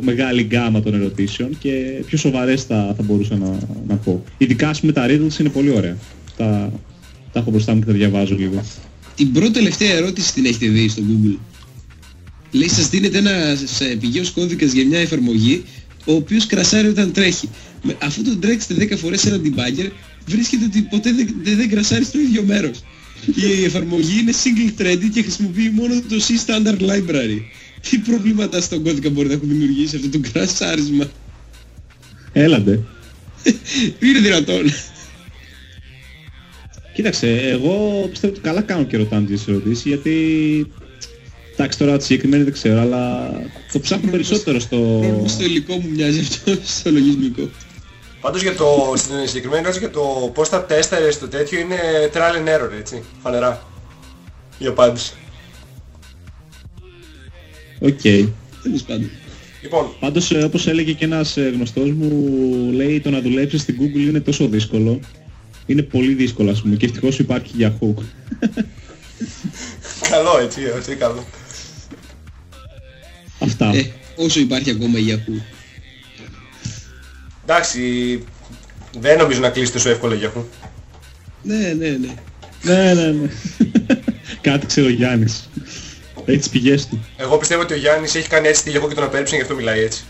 μεγάλη γκάμα των ερωτήσεων και πιο σοβαρές θα, θα μπορούσα να, να πω. Ειδικά ας πούμε τα riddles είναι πολύ ωραία. Τα, τα έχω μπροστά μου και τα διαβάζω λίγο. Την πρώτη τελευταία ερώτηση την έχετε δει στο Google. Λέει σας δίνεται ένας ε, πηγαίος κώδικας για μια εφαρμογή. ο οποίος κρασάρει όταν τρέχει. Με- Αφού τον τρέξετε 10 φορές σε ένα debugger, βρίσκεται ότι ποτέ δεν, δεν, δεν κρασάρει στο ίδιο μέρος. Η εφαρμογή είναι single threaded και χρησιμοποιεί μόνο το C standard library. Τι προβλήματα στον κώδικα μπορεί να έχουν δημιουργήσει αυτό το κρασάρισμα; Έλαντε. Είναι δυνατόν. Κοίταξε, εγώ πιστεύω ότι καλά κάνω και ρωτάνε τις ερωτήσεις γιατί... Εντάξει τώρα τη συγκεκριμένη δεν ξέρω, αλλά το ψάχνω περισσότερο στο... Στο υλικό μου μοιάζει αυτό, στο λογισμικό. Πάντως για το, στην συγκεκριμένη ερώτηση για το πώς θα τέσταρες το τέτοιο είναι trial and error, έτσι, φανερά. Η απάντηση. Οκ. Τέλος πάντων. Λοιπόν, Πάντως ε, όπως έλεγε και ένας ε, γνωστός μου, λέει το να δουλέψεις στην Google είναι τόσο δύσκολο. Είναι πολύ δύσκολο ας πούμε και ευτυχώς υπάρχει Yahoo. καλό έτσι, έτσι, καλό. Αυτά. Ε, όσο υπάρχει ακόμα η Yahoo. Εντάξει, δεν νομίζω να κλείσει τόσο εύκολα για Yahoo. Ναι, ναι, ναι. ναι, ναι, ναι. Κάτι ξέρω ο Γιάννης. Έχει τις πηγές του. Εγώ πιστεύω ότι ο Γιάννης έχει κάνει έτσι τη Yahoo και τον απέρριψε γι' αυτό μιλάει έτσι.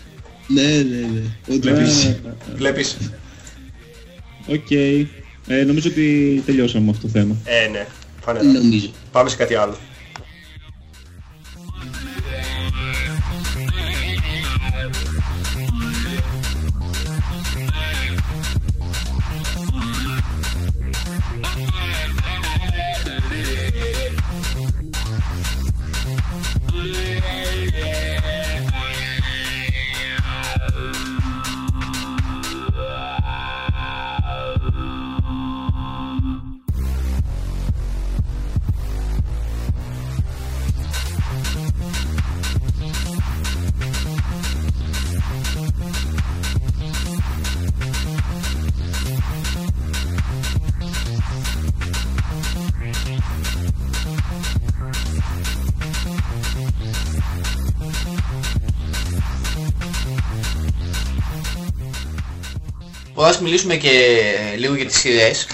Ναι, ναι, ναι. Ό,τι Βλέπεις. πεις. Βλέπεις. Οκ. Ε, νομίζω ότι τελειώσαμε με αυτό το θέμα. Ε, ναι, φανερά. Νομίζω. Πάμε σε κάτι άλλο. Μπορούμε να μιλήσουμε και λίγο για τις σειρές.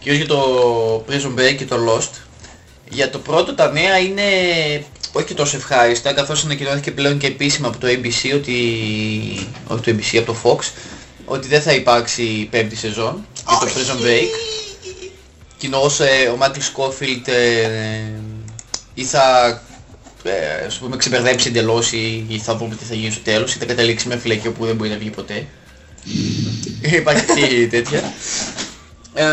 Κυρίως για το Prison Break και το Lost. Για το πρώτο τα νέα είναι όχι και τόσο ευχάριστα, καθώς ανακοινώθηκε πλέον και επίσημα από το ABC ότι... όχι το ABC, από το Fox, ότι δεν θα υπάρξει πέμπτη σεζόν για το Prison Break. Κοινώς ε, ο Μάικλ Σκόφιλτ ε, ή θα ε, ας πούμε ξεμπερδέψει εντελώς ή, ή θα πούμε τι θα γίνει στο τέλος ή θα καταλήξει με φυλακή όπου δεν μπορεί να βγει ποτέ. Υπάρχει και τέτοια. Ε,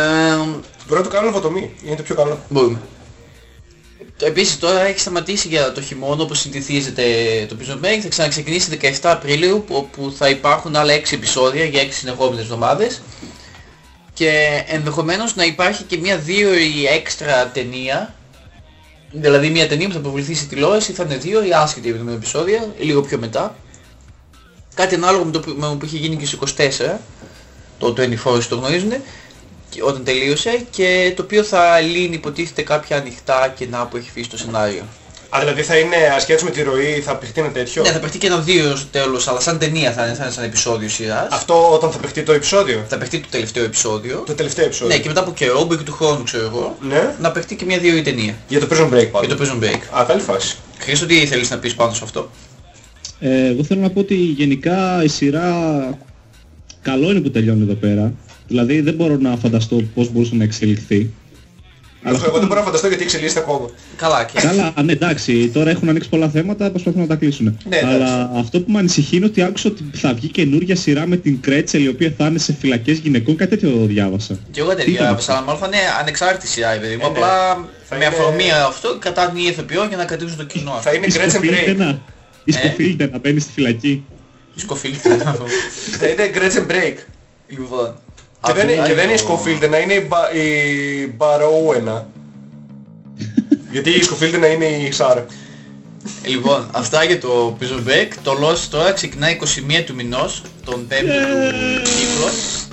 Μπορεί να το κάνω λογοτομή, είναι το πιο καλό. μπορούμε. Το- Επίσης τώρα έχει σταματήσει για το χειμώνα όπως συνηθίζεται το Prison Break. Θα ξαναξεκινήσει 17 Απριλίου που- όπου θα υπάρχουν άλλα 6 επεισόδια για 6 συνεχόμενες εβδομάδες. Και ενδεχομένως να υπάρχει και μια δύο ή έξτρα ταινία. Δηλαδή μια ταινία που θα προβληθεί στη τηλεόραση θα είναι δύο ή άσχετη με επεισόδια, λίγο πιο μετά. Κάτι ανάλογο με το που, με που είχε γίνει και στις 24, το 24 το γνωρίζουν, και όταν τελείωσε και το οποίο θα λύνει υποτίθεται κάποια ανοιχτά κενά που έχει αφήσει το σενάριο. Α, δηλαδή θα είναι ασχέτως με τη ροή, θα παιχτεί ένα τέτοιο; Ναι, θα παιχτεί και ένα δύο στο τέλος, αλλά σαν ταινία θα είναι, θα είναι σαν επεισόδιο σειράς. Αυτό όταν θα παιχτεί το επεισόδιο; Θα παιχτεί το τελευταίο επεισόδιο. Το τελευταίο επεισόδιο. Ναι, και μετά από καιρό, μπορεί και του χρόνου ξέρω εγώ, Ναι, να παιχτεί και μια δύο η ταινία. για το Prison Break Για πάντα. το Prison Break. Α, καλή φάση. Χρήστο, τι θέλεις να πεις πάνω σε αυτό; Ε, εγώ θέλω να πω ότι γενικά η σειρά καλό είναι που τελειώνει εδώ πέρα. Δηλαδή δεν μπορώ να φανταστώ πώς μπορούσε να εξελιχθεί. Εγώ, εγώ δεν μπορώ να φανταστώ γιατί εξελίσσεται ακόμα. Καλά και... Καλά, ναι, εντάξει, τώρα έχουν ανοίξει πολλά θέματα, προσπαθούν να τα κλείσουν. Ναι, εντάξει. Αλλά αυτό που με ανησυχεί είναι ότι άκουσα ότι θα βγει καινούργια σειρά με την Κρέτσελ η οποία θα είναι σε φυλακές γυναικών, κάτι τέτοιο διάβασα. Και εγώ δεν Τι ήταν διάβασα, αλλά μάλλον θα είναι ανεξάρτητη σειρά, παιδί μου. Ε, ναι. Απλά Θα με είναι- αφορμή αυτό κατά την ηθοποιό για να κρατήσουν το κοινό. Θα είναι Η Gretchen Σκοφίλτε Break. να, η Ε. Σκοφίλτε να μπαίνει στη φυλακή. Σκοφίλ. Θα είναι Gretchen Break. Λοιπόν. Και δεν, είναι- Αυτό και δεν είναι η το- Σκοφίλτε, να είναι η, Μπα, η Μπαροούενα. Γιατί η Σκοφίλτε να είναι η Σάρα. Λοιπόν, αυτά για το Prison Break. Το Lost τώρα ξεκινάει 21 του μηνός, τον 5ο του κύκλος.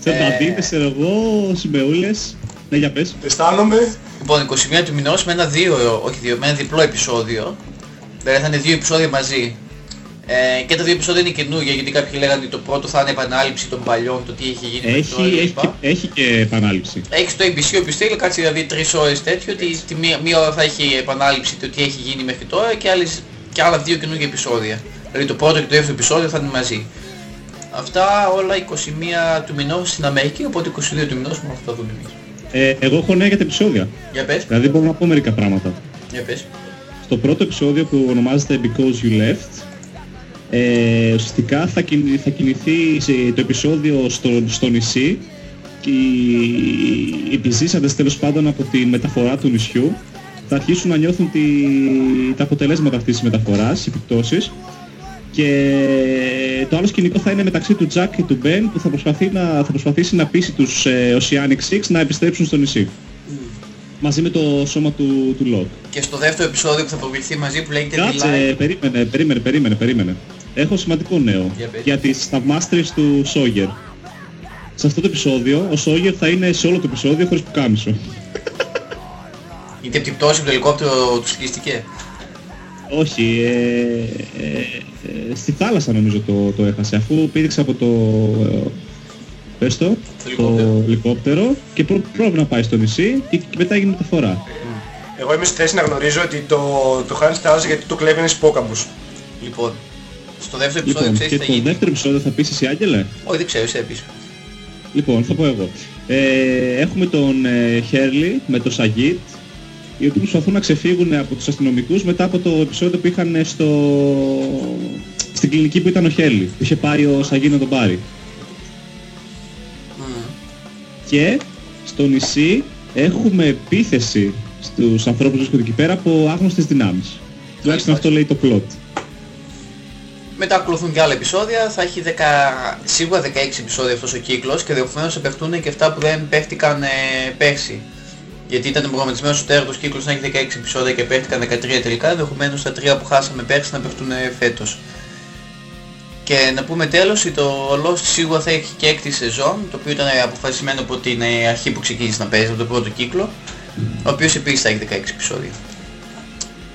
Σε Ε. μπαμπίνες, ξέρω εγώ, συμπεούλες. Ναι, για πες. Αισθάνομαι. Λοιπόν, 21 του μηνός με ένα δύο, όχι δύο, με ένα διπλό επεισόδιο. Δηλαδή θα είναι δύο επεισόδια μαζί. Ε, και τα δύο επεισόδια είναι καινούργια γιατί κάποιοι λέγανε ότι το πρώτο θα είναι επανάληψη των παλιών, το τι έχει γίνει μέχρι τώρα Έχει, έχει, κλπ. και, έχει και επανάληψη. Έχει το ABC ο Πιστήλ, κάτσε δηλαδή τρεις ώρες τέτοιο, ότι τη μία, μία ώρα θα έχει επανάληψη το τι έχει γίνει μέχρι τώρα και, άλλες, και άλλα δύο καινούργια επεισόδια. Δηλαδή το πρώτο και το δεύτερο επεισόδιο θα είναι μαζί. Αυτά όλα 21 του μηνός στην Αμερική, οπότε 22 του μηνός μόνο θα τα δούμε εμείς. Ε, εγώ έχω νέα για τα επεισόδια. Για πες, Δηλαδή μπορώ να πω μερικά πράγματα. για πες. Στο πρώτο επεισόδιο που ονομάζεται Because You Left, ε, ουσιαστικά θα, κινη- θα κινηθεί σε- το επεισόδιο στο, στο νησί και οι οι επιζήσαντες τέλος πάντων από τη μεταφορά του νησιού θα αρχίσουν να νιώθουν τη, τα αποτελέσματα αυτής της μεταφοράς, τις επιπτώσεις και το άλλο σκηνικό θα είναι μεταξύ του Jack και του Ben που θα, προσπαθεί να, θα προσπαθήσει να πείσει τους ε, Oceanic Six να επιστρέψουν στο νησί. Μαζί με το σώμα του, του Locke. Και στο δεύτερο επεισόδιο που θα προβληθεί μαζί που λέγεται Κάτσε, Delight. περίμενε, περίμενε, περίμενε, περίμενε. Έχω σημαντικό νέο Για πες. για τις θαυμάστρες του Σόγερ. Σε αυτό το επεισόδιο, ο Σόγερ θα είναι σε όλο το επεισόδιο χωρίς πουκάμισο. Γιατί από την πτώση από το ελικόπτερο του σκίστηκε; Όχι, ε, ε, ε, στη θάλασσα νομίζω το, το έχασε, αφού πήδηξε από το, ε, πες το, Το ελικόπτερο. ελικόπτερο και πρό, πρόβλημα να πάει στο νησί και, και μετά έγινε μεταφορά. Εγώ είμαι στη θέση να γνωρίζω ότι το, το χάνει στη θάλασσα γιατί το κλέβει ένας υπόκαμπος. Λοιπόν, στο δεύτερο επεισόδιο Λοιπόν, ξέρεις και τι θα το γίνει. δεύτερο επεισόδιο θα πεις εσύ Άγγελε; Όχι δεν ξέρω, εσύ πίσω. Λοιπόν, θα πω εγώ. Ε, έχουμε τον ε, Χέρλι με το Σαγίτ, οι οποίοι προσπαθούν να ξεφύγουν από τους αστυνομικούς μετά από το επεισόδιο που είχαν στο... στην κλινική που ήταν ο Χέρλι, που είχε πάει ο Σαγίτ να τον πάρει. Και στο νησί έχουμε επίθεση στους ανθρώπους που βρίσκονται εκεί πέρα από άγνωστες δυνάμεις. Τουλάχιστον αυτό λέει το plot. Μετά ακολουθούν και άλλα επεισόδια, θα έχει 10, σίγουρα 16 επεισόδια αυτός ο κύκλος και ενδεχομένως θα παιχτούν και αυτά που δεν παίχτηκαν ε, πέρσι. Γιατί ήταν προγραμματισμένος ο τέταρτος κύκλος να έχει 16 επεισόδια και παίχτηκαν 13 τελικά, ενδεχομένως τα 3 που χάσαμε πέρσι να παιχτούν ε, φέτος. Και να πούμε τέλος ότι το Lost σίγουρα θα έχει και έκτη σεζόν, το οποίο ήταν ε, αποφασισμένο από την ε, αρχή που ξεκίνησε να παίζει, από τον πρώτο κύκλο, ο οποίος επίσης θα έχει 16 επεισόδια.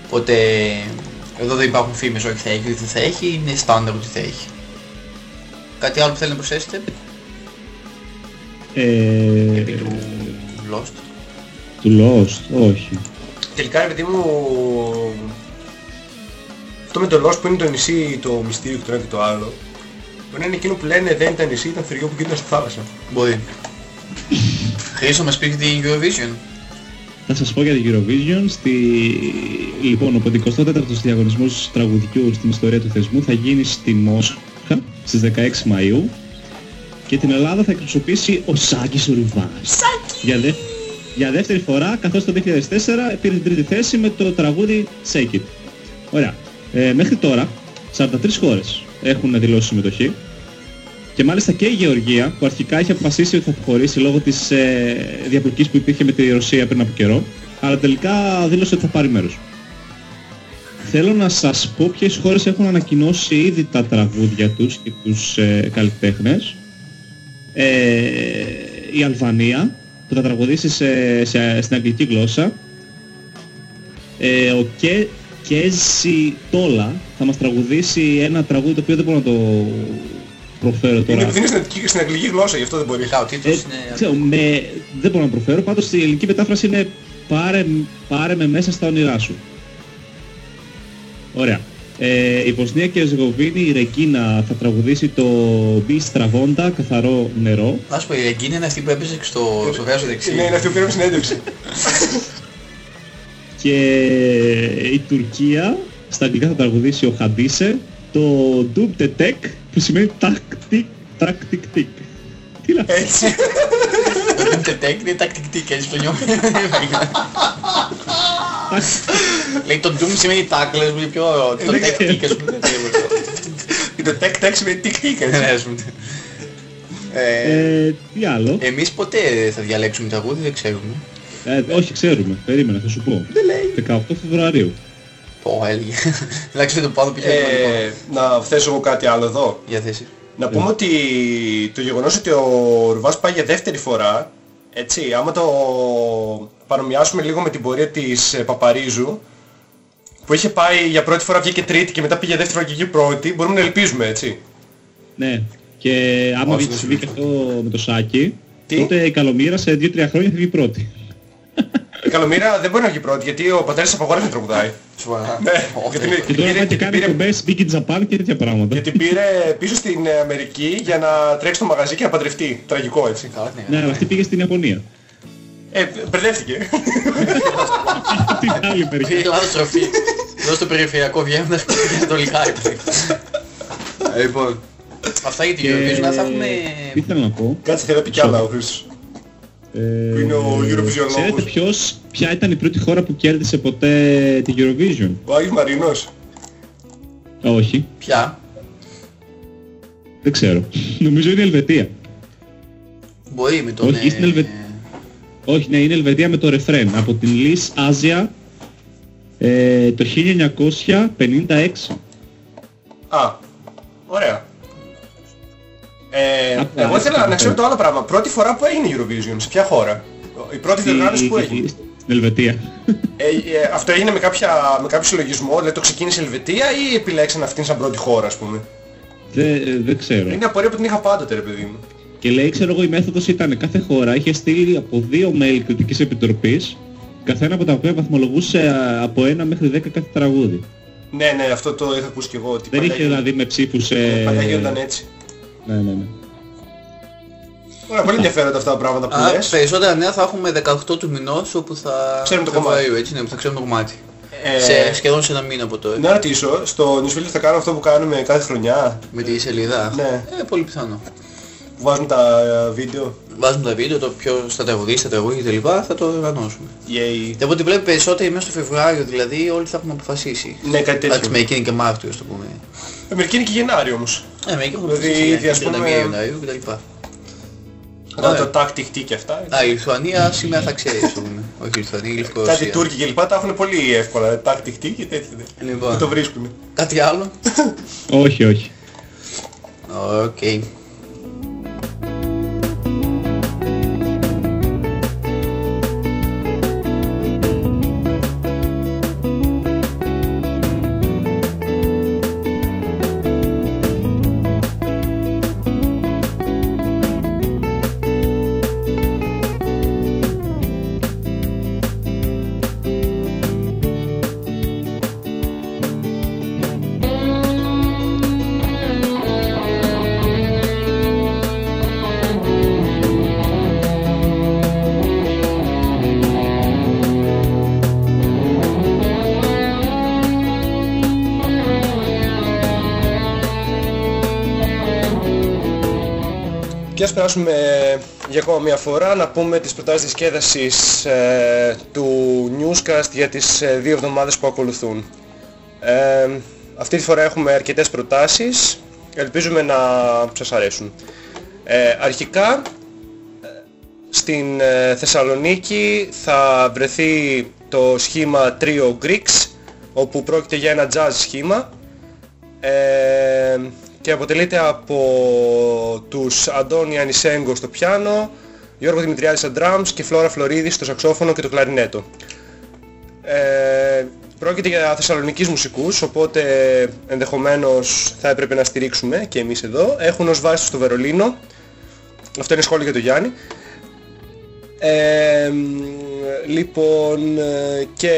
Οπότε εδώ δεν υπάρχουν φήμες όχι θα έχει όχι δεν θα έχει, είναι στάνταρ ότι θα έχει. Κάτι άλλο που θέλετε να προσθέσετε; Ε, επί του Lost. του Lost, όχι. Τελικά ρε παιδί μου... Αυτό με το Lost που είναι το νησί, το μυστήριο και το ένα και το άλλο. Μπορεί να είναι εκείνο που λένε δεν ήταν νησί, ήταν θεριό που κοίταζε στη θάλασσα. Μπορεί. Χρήστο μας πεις την Eurovision. Θα σας πω για την Eurovision. Στη... Λοιπόν, ο 54ος διαγωνισμός τραγουδιού στην ιστορία του θεσμού θα γίνει στη Μόσχα στις 16 Μαΐου και την Ελλάδα θα εκπροσωπήσει ο Σάκης Ρουβάς. Για, δε... για δεύτερη φορά, καθώς το 2004 πήρε την τρίτη θέση με το τραγούδι Shake It. Ωραία. Ε, μέχρι τώρα, 43 χώρες έχουν δηλώσει συμμετοχή και μάλιστα και η Γεωργία που αρχικά είχε αποφασίσει ότι θα αποχωρήσει λόγω της ε, διαπλοκής που υπήρχε με τη Ρωσία πριν από καιρό αλλά τελικά δήλωσε ότι θα πάρει μέρος. Θέλω να σας πω ποιες χώρες έχουν ανακοινώσει ήδη τα τραγούδια τους και τους ε, καλλιτέχνες. Ε, η Αλβανία που θα τραγουδήσει σε, σε- στην αγγλική γλώσσα. Ε, ο Κέ, Κέζι Τόλα θα μας τραγουδήσει ένα τραγούδι το οποίο δεν μπορώ να το προφέρω τώρα. Είναι επειδή είναι στην, αγγλική- στην αγγλική γλώσσα, γι' αυτό δεν μπορεί. Καλά, ο Ε, τίτλος είναι... ξέρω, με, δεν μπορώ να προφέρω, πάντως η ελληνική μετάφραση είναι πάρε, πάρε με μέσα στα όνειρά σου. Ωραία. Ε, η Βοσνία και η Ζεγοβίνη, η Ρεκίνα θα τραγουδήσει το Μπι Στραβόντα, καθαρό νερό. Να σου πω, η Ρεγκίνη είναι αυτή που έπαιζε και στο, στο γάζο δεξί. Ναι, είναι αυτή που πήραμε συνέντευξη. Και η Τουρκία, στα αγγλικά θα τραγουδήσει ο Χαντίσε, το Dub Tek που σημαίνει τακτικ, τακτικ, Τι λέω. Έτσι. Το Doom Detect είναι τακτική και έτσι το νιώθει. Λέει το Doom σημαίνει τάκλες, μου είναι πιο ωραίο. Το Είναι Tactic ας πούμε. δεν είναι Και το tech tech σημαίνει tick tick, ωραίο. Ναι, έτσι. ας πούμε. Ε, Ε, τι άλλο; Εμείς ποτέ θα διαλέξουμε τραγούδι, δεν ξέρουμε. Ε, όχι, ξέρουμε. Περίμενα, θα σου πω. Δεν λέει. 18 Φεβρουαρίου. Πω, έλεγε. Εντάξει δεν το πάνω πήγε ερωτηματικό. Ε, να θέσω εγώ κάτι άλλο εδώ. Για θέση. Να πούμε ότι το γεγονός ότι ο Ρουβάς πάει για δεύτερη φορά, έτσι, άμα το παρομοιάσουμε λίγο με την πορεία της ε, Παπαρίζου, που είχε πάει για πρώτη φορά βγήκε τρίτη και μετά πήγε δεύτερη φορά και βγήκε πρώτη, μπορούμε να ελπίζουμε, έτσι. Ναι. Και άμα Όχι, βγει δεν συμβεί και αυτό με το Σάκη, Τι; τότε η Καλομήρα σε 2-3 χρόνια θα βγει πρώτη. Η Καλομήρα δεν μπορεί να βγει πρώτη γιατί ο πατέρας της απαγόρευσε να τραγουδάει. Σοβαρά. Ναι, Όχι. γιατί είναι- Και τώρα πήρε- πάει και κάνει πήρε- εκπομπές Big in Japan και τέτοια πράγματα. Γιατί πήρε πίσω στην ε, Αμερική για να τρέξει στο μαγαζί και να παντρευτεί. Τραγικό έτσι. Καλά την Ναι, αλλά αυτή πήγε στην Ιαπωνία. Ε, μπερδεύτηκε. Την άλλη μεριά. Πήγε λάθος τροφή. Εδώ στο περιφερειακό βγαίνοντας και πήγε ανατολικά είπα. Λοιπόν, αυτά για την Και- Eurovision θα έχουμε... Τι θέλω να πω. Κάτσε θέλει να πει κι άλλα ο Χρήστος. Ε, Που είναι ο Eurovision Ξέρετε λόγος. ποιος, ποια ήταν η πρώτη χώρα που κέρδισε ποτέ την Eurovision; Ο Άγιος Μαρίνος. Όχι, Ποια; δεν ξέρω. Νομίζω είναι η Ελβετία. Μπορεί με τον... Όχι, στην ε, Ελβε- Όχι, ναι, είναι η Ελβετία με το ρεφρέν. Από την Λις Άζια ε, το 1956. Α, ωραία. Ε, Άκου, εγώ αρέσει ήθελα το να ξέρω αυτό. το άλλο πράγμα. Πρώτη φορά που έγινε η Eurovision, σε ποια χώρα; Η πρώτη διοργάνωση που έγινε. Στην Ελβετία. Ε, ε, αυτό έγινε με, κάποια, με κάποιο συλλογισμό, δηλαδή το ξεκίνησε η Ελβετία ή επιλέξαν αυτήν σαν πρώτη χώρα ας πούμε; Δεν, ε, δεν ξέρω. Είναι απορία που την είχα πάντοτε ρε παιδί μου. Και λέει, ξέρω εγώ, η μέθοδος ήταν κάθε χώρα είχε στείλει από δύο μέλη κριτικής επιτροπής, καθένα από τα οποία βαθμολογούσε α, από ένα μέχρι δέκα κάθε τραγούδι. Ναι, ναι, αυτό το είχα ακούσει και εγώ. Ότι Δεν παλιά είχε γινόταν- δηλαδή με ψήφους... Ε... Παλιά γινόταν έτσι. Ναι, ναι, ναι. Ωραία, πολύ ενδιαφέροντα αυτά τα πράγματα που Α, λες. περισσότερα νέα θα έχουμε 18 του μηνός όπου θα... Ξέρουμε το Φεβρουαρίου, κομμάτι. έτσι, ναι, που θα ξέρουμε το κομμάτι. Ε, Σε, σχεδόν σε ένα μήνα από τώρα. Να ρωτήσω, στο Newsfilter θα κάνουμε αυτό που κάνουμε κάθε χρονιά, Με τη σελίδα; Ναι. Ε, πολύ πιθανό. που βάζουμε τα ε, βίντεο; Βάζουμε τα βίντεο, το ποιο θα τραγουδήσει, θα τραγουδίσει κτλ. Θα το οργανώσουμε. Yay. Και από ό,τι βλέπω περισσότεροι μέσα στο Φεβρουάριο δηλαδή όλοι θα έχουμε αποφασίσει. Ναι, κάτι Εντάξει, τέτοιο. μερικοί είναι και Μάρτιο, το πούμε. Ε, Μερικοί είναι και Γενάρη όμως. Ε, μερικοί έχουν Δηλαδή, αποφασίσει. ήδη, ας ναι, 31 πούμε, Ιανουαρίου κτλ. Όταν Ωραία. το τάκ τικ τικ και αυτά. Α, η Λιθουανία σήμερα θα ξέρει, ας πούμε. Όχι η Λιθουανία, η Κάτι Λευκορωσία. Τούρκοι και λοιπά τα έχουν πολύ εύκολα. Τάκ τικ τικ και τέτοια. ναι. Λοιπόν. Δεν το βρίσκουν. Κάτι άλλο; Όχι, όχι. Οκ. Και ας περάσουμε για ακόμα μια φορά να πούμε τις προτάσεις δισκέδασης ε, του newscast για τις ε, δύο εβδομάδες που ακολουθούν. Ε, αυτή τη φορά έχουμε αρκετές προτάσεις, ελπίζουμε να σας αρέσουν. Ε, αρχικά, ε, στην ε, Θεσσαλονίκη θα βρεθεί το σχήμα Trio Greeks, όπου πρόκειται για ένα jazz σχήμα, ε, και αποτελείται από τους Αντώνη Ανισέγκο στο πιάνο, Γιώργο Δημητριάδης στα drums και Φλόρα Φλωρίδη στο σαξόφωνο και το κλαρινέτο. Ε, πρόκειται για θεσσαλονικείς μουσικούς, οπότε ενδεχομένως θα έπρεπε να στηρίξουμε και εμείς εδώ. Έχουν ως βάση στο Βερολίνο. Αυτό είναι σχόλιο για τον Γιάννη. Ε, μ, λοιπόν, ε, και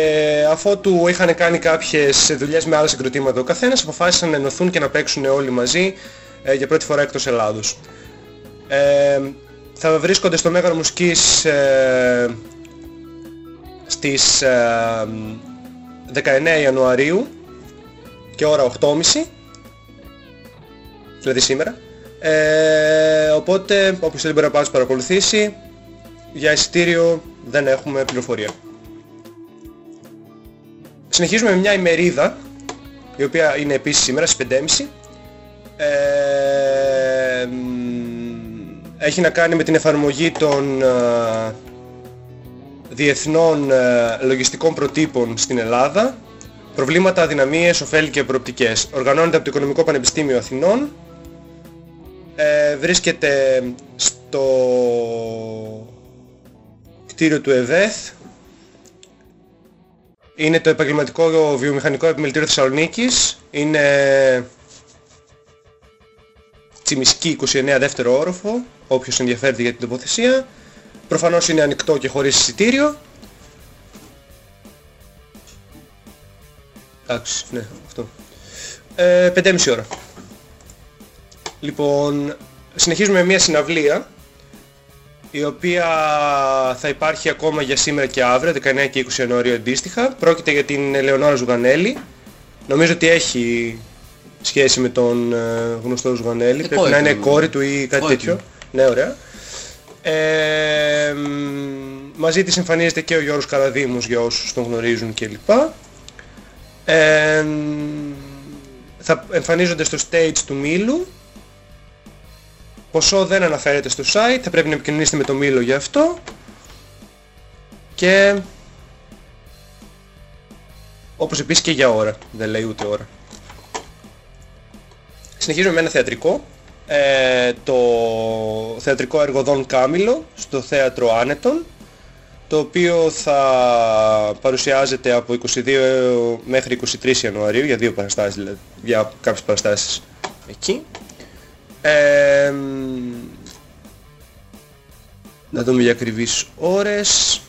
αφότου είχαν κάνει κάποιες δουλειές με άλλα συγκροτήματα ο καθένας, αποφάσισαν να ενωθούν και να παίξουν όλοι μαζί ε, για πρώτη φορά εκτός Ελλάδος. Ε, θα βρίσκονται στο Μέγαρο Μουσικής ε, στις ε, 19 Ιανουαρίου και ώρα 8.30 δηλαδή σήμερα. Ε, οπότε όποιος θέλει μπορεί να πάει να τους παρακολουθήσει για εισιτήριο δεν έχουμε πληροφορία. Συνεχίζουμε με μια ημερίδα, η οποία είναι επίσης σήμερα στις 5.30. Ε, μ, έχει να κάνει με την εφαρμογή των ε, διεθνών ε, λογιστικών προτύπων στην Ελλάδα. Προβλήματα, αδυναμίες, ωφέλη και προοπτικές. Οργανώνεται από το Οικονομικό Πανεπιστήμιο Αθηνών. Ε, βρίσκεται στο επιμελητήριο του ΕΔΕΘ. Είναι το επαγγελματικό βιομηχανικό επιμελητήριο Θεσσαλονίκης. Είναι Τσιμισκή 29 δεύτερο όροφο όποιος ενδιαφέρεται για την τοποθεσία. Προφανώς είναι ανοιχτό και χωρίς εισιτήριο. Εντάξει, ναι, αυτό. Ε, 5,5 ώρα. Λοιπόν, συνεχίζουμε με μια συναυλία η οποία θα υπάρχει ακόμα για σήμερα και αύριο, 19 και 20 Ιανουαρίου αντίστοιχα. Πρόκειται για την Ελεονόρα Ζουγανέλη. Νομίζω ότι έχει σχέση με τον ε, γνωστό Ζουγανέλη. Πρέπει κόρη να είναι του. κόρη του ή κάτι Κόρη τέτοιο. του. Ναι, ωραία. Ε, μ, μαζί της εμφανίζεται και ο Γιώργος Καραδήμος για όσους τον γνωρίζουν κλπ. Ε, μ, θα εμφανίζονται στο stage του Μήλου. Ποσό δεν αναφέρεται στο site, θα πρέπει να επικοινωνήσετε με το Μήλο για αυτό. Και όπως επίσης και για ώρα, δεν λέει ούτε ώρα. Συνεχίζουμε με ένα θεατρικό. Ε, το θεατρικό εργοδόν Κάμιλο στο θέατρο Άνετον το οποίο θα παρουσιάζεται από 22 μέχρι 23 Ιανουαρίου για δύο παραστάσεις δηλαδή, για κάποιες παραστάσεις εκεί. Ε, μ, να δούμε για ακριβείς ώρες.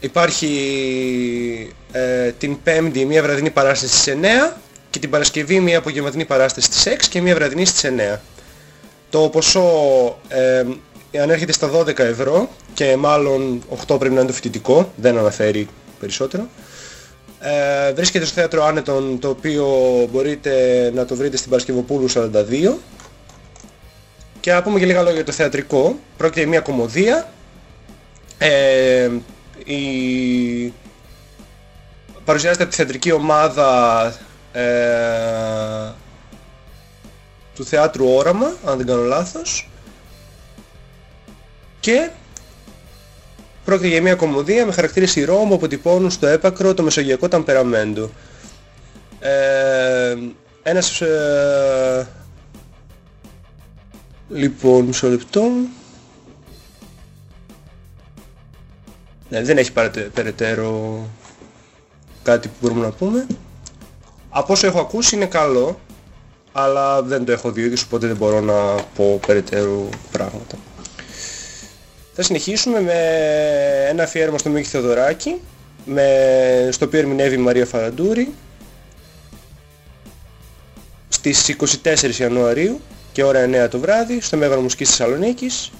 Υπάρχει ε, την Πέμπτη μια βραδινή παράσταση στις 9 και την Παρασκευή μια απογευματινή παράσταση στις 6 και μια βραδινή στις 9. Το ποσό ε, ανέρχεται στα 12 ευρώ και μάλλον 8 πρέπει να είναι το φοιτητικό, δεν αναφέρει περισσότερο. Ε, βρίσκεται στο θέατρο Άνετον το οποίο μπορείτε να το βρείτε στην Παρασκευοπούλου 42 και να πούμε και λίγα λόγια για το θεατρικό. Πρόκειται για μια κομμωδία. Ε, η... Παρουσιάζεται από τη θεατρική ομάδα ε, του θεάτρου Όραμα, αν δεν κάνω λάθος. Και πρόκειται για μια κομμωδία με χαρακτήρες ηρώων που αποτυπώνουν στο έπακρο το μεσογειακό ταμπεραμέντο. Ε, ένας... Ε, λοιπόν, μισό λεπτό. Ναι, δεν έχει παρατε- περαιτέρω κάτι που μπορούμε να πούμε. Από όσο έχω ακούσει είναι καλό, αλλά δεν το έχω δει ίδιος, οπότε δεν μπορώ να πω περαιτέρω πράγματα. Θα συνεχίσουμε με ένα αφιέρωμα στο Μίκη Θεοδωράκη, με, στο οποίο ερμηνεύει η Μαρία Φαραντούρη, στις 24 Ιανουαρίου και ώρα 9 το βράδυ, στο Μέγαρο Μουσικής Θεσσαλονίκης.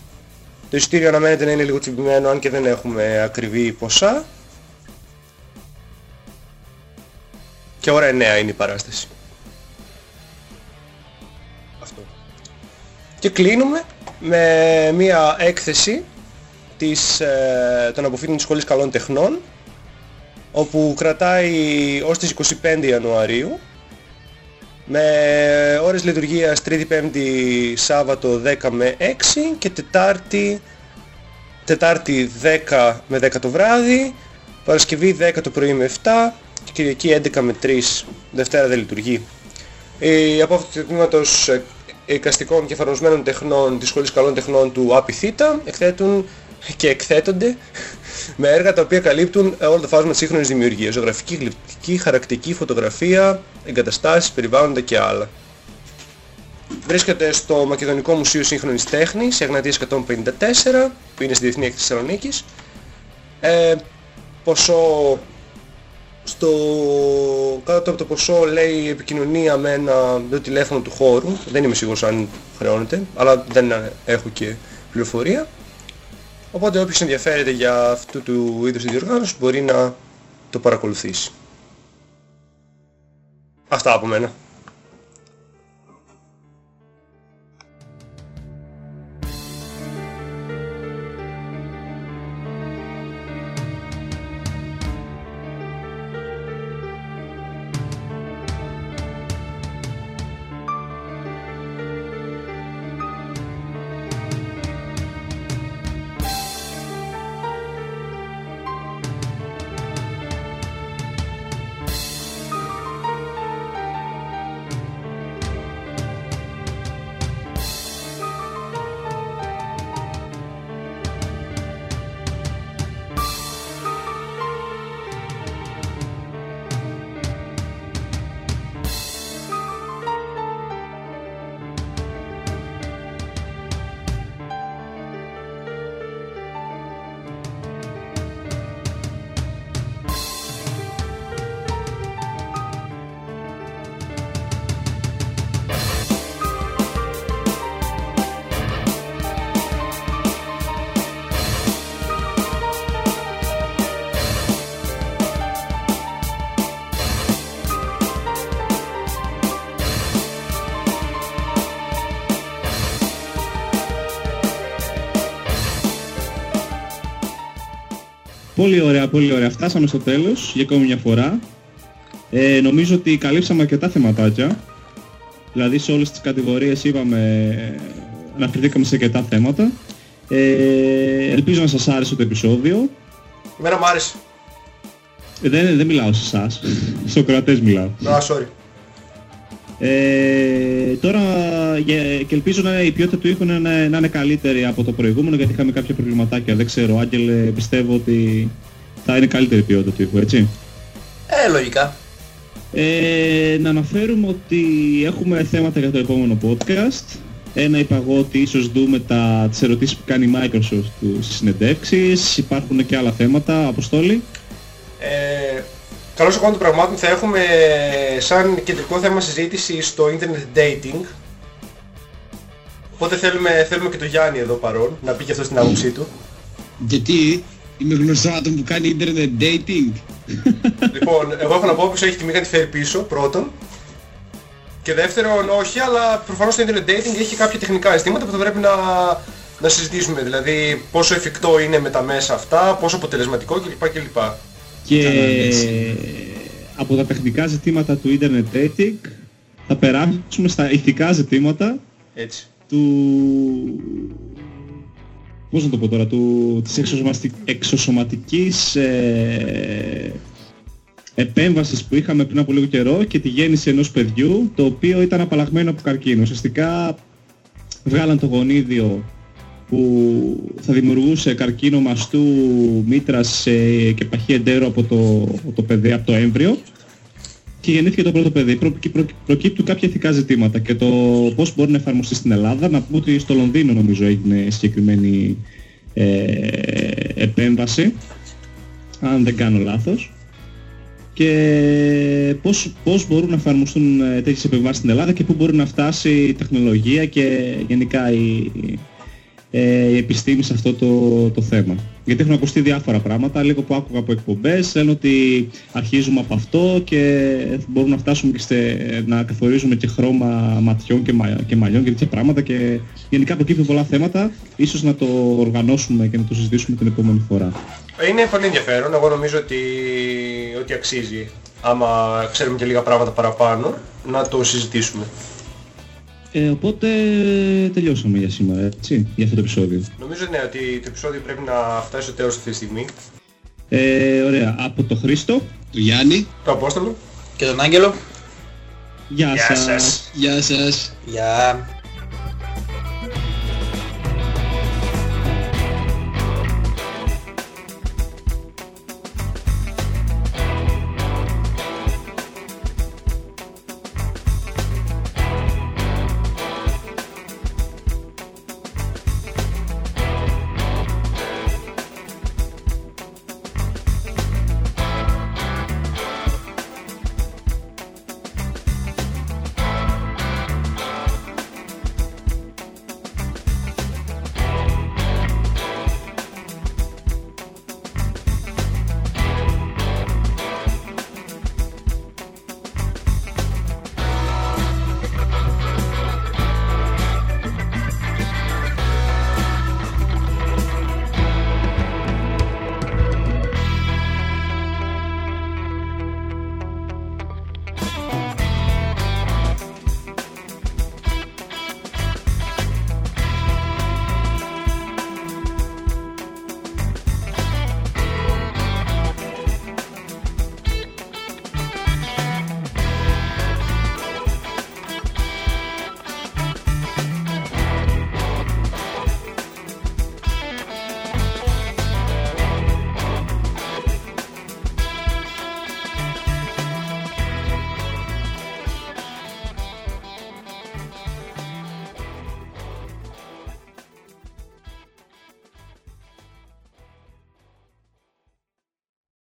Το εισιτήριο αναμένεται να είναι λίγο τσιμπημένο, αν και δεν έχουμε ακριβή ποσά. Και ώρα 9 είναι η παράσταση. Αυτό. Και κλείνουμε με μία έκθεση της, ε, των αποφύτων της Σχολής Καλών Τεχνών όπου κρατάει ως τις 25 Ιανουαρίου με ώρες λειτουργίας 3η, 5η, Σάββατο 10 με 6 και Τετάρτη, Τετάρτη 10 με 10 το βράδυ, Παρασκευή 10 το πρωί με 7 και Κυριακή 11 με 3, Δευτέρα δεν λειτουργεί. Η απόφαση του τμήματος ε, εικαστικών και εφαρμοσμένων τεχνών της Σχολής Καλών Τεχνών του ΑΠΙΘΙΤΑ εκθέτουν και εκθέτονται με έργα τα οποία καλύπτουν όλο το φάσμα της σύγχρονης δημιουργίας, ζωγραφική, γλυπτική, χαρακτική, φωτογραφία, εγκαταστάσεις, περιβάλλοντα και άλλα. Βρίσκεται στο Μακεδονικό Μουσείο Σύγχρονης Τέχνης, σε Εγνατίας 154, που είναι στη Διεθνή Έκθεση Θεσσαλονίκης. Ε, ποσό στο κάτω από το ποσό λέει επικοινωνία με ένα το τηλέφωνο του χώρου δεν είμαι σίγουρος αν χρεώνεται αλλά δεν έχω και πληροφορία οπότε όποιος ενδιαφέρεται για αυτού του είδους τη διοργάνωση μπορεί να το παρακολουθήσει. Αυτά από μένα Πολύ ωραία, πολύ ωραία. Φτάσαμε στο τέλος για ακόμη μια φορά. Ε, νομίζω ότι καλύψαμε αρκετά θεματάκια. Δηλαδή σε όλες τις κατηγορίες είπαμε, ε, αναφερθήκαμε σε αρκετά θέματα. Ε, ελπίζω να σας άρεσε το επεισόδιο. Εμένα μου άρεσε. Ε, δεν, δεν μιλάω σε εσάς, στους κρατές μιλάω. Α, sorry. Ε, τώρα για- και ελπίζω να η ποιότητα του ήχου να, είναι- να είναι καλύτερη από το προηγούμενο γιατί είχαμε κάποια προβληματάκια. Δεν ξέρω, Άγγελε, πιστεύω ότι θα είναι καλύτερη η ποιότητα του ήχου, έτσι; Ε, λογικά. Ε, να αναφέρουμε ότι έχουμε θέματα για το επόμενο podcast. Ένα είπα εγώ ότι ίσως δούμε τα, τις ερωτήσεις που κάνει η Microsoft του- στις συνεντεύξεις. Υπάρχουν και άλλα θέματα, Αποστόλη. Ε, καλώς ακόμα των πραγμάτων θα έχουμε σαν κεντρικό θέμα συζήτηση στο internet dating. Οπότε θέλουμε, θέλουμε και το Γιάννη εδώ παρόν, να πει και αυτό στην άποψή του. Γιατί είμαι γνωστός άτομο που κάνει internet dating; λοιπόν, εγώ έχω να πω πως έχει τιμή να τη φέρει πίσω, πρώτον. Και δεύτερον, όχι, αλλά προφανώς το internet dating έχει κάποια τεχνικά αισθήματα που θα πρέπει να, να συζητήσουμε. Δηλαδή, πόσο εφικτό είναι με τα μέσα αυτά, πόσο αποτελεσματικό κλπ. κλπ. Και Καλά, εντάξει. από τα τεχνικά ζητήματα του internet dating θα περάσουμε στα ηθικά ζητήματα Έτσι. του... Πώς να το πω τώρα, του... της εξωσωματι- εξωσωματικής ε... επέμβασης που είχαμε πριν από λίγο καιρό και τη γέννηση ενός παιδιού το οποίο ήταν απαλλαγμένο από καρκίνο. Ουσιαστικά βγάλαν το γονίδιο που θα δημιουργούσε καρκίνο μαστού, μήτρας ε, και παχύ εντέρου από το, το παιδί, από το έμβριο και γεννήθηκε το πρώτο παιδί. Προ, προ, προκύπτουν κάποια ηθικά ζητήματα και το πώς μπορεί να εφαρμοστεί στην Ελλάδα. Να πούμε ότι στο Λονδίνο νομίζω έγινε συγκεκριμένη ε, επέμβαση, αν δεν κάνω λάθος. Και πώς, πώς μπορούν να εφαρμοστούν ε, τέτοιες επεμβάσεις στην Ελλάδα και πού μπορεί να φτάσει η τεχνολογία και γενικά η, ε, η επιστήμη σε αυτό το, το θέμα. Γιατί έχουν ακουστεί διάφορα πράγματα, λίγο που άκουγα από εκπομπές, λένε ότι αρχίζουμε από αυτό και μπορούμε να φτάσουμε και σε, να καθορίζουμε και χρώμα ματιών και, μα, και μαλλιών και τέτοια πράγματα και γενικά προκύπτουν πολλά θέματα, ίσως να το οργανώσουμε και να το συζητήσουμε την επόμενη φορά. Είναι πολύ ενδιαφέρον. Εγώ νομίζω ότι, ότι αξίζει, άμα ξέρουμε και λίγα πράγματα παραπάνω, να το συζητήσουμε. Ε, οπότε τελειώσαμε για σήμερα, έτσι, για αυτό το επεισόδιο. Νομίζω ναι, ότι το επεισόδιο πρέπει να φτάσει στο τέλος αυτή της στιγμή. Ε, ωραία, από το Χρήστο, Το Γιάννη. Το Απόστολο. Και τον Άγγελο. γεια, Γεια σας. σας. Γεια σας. Γεια.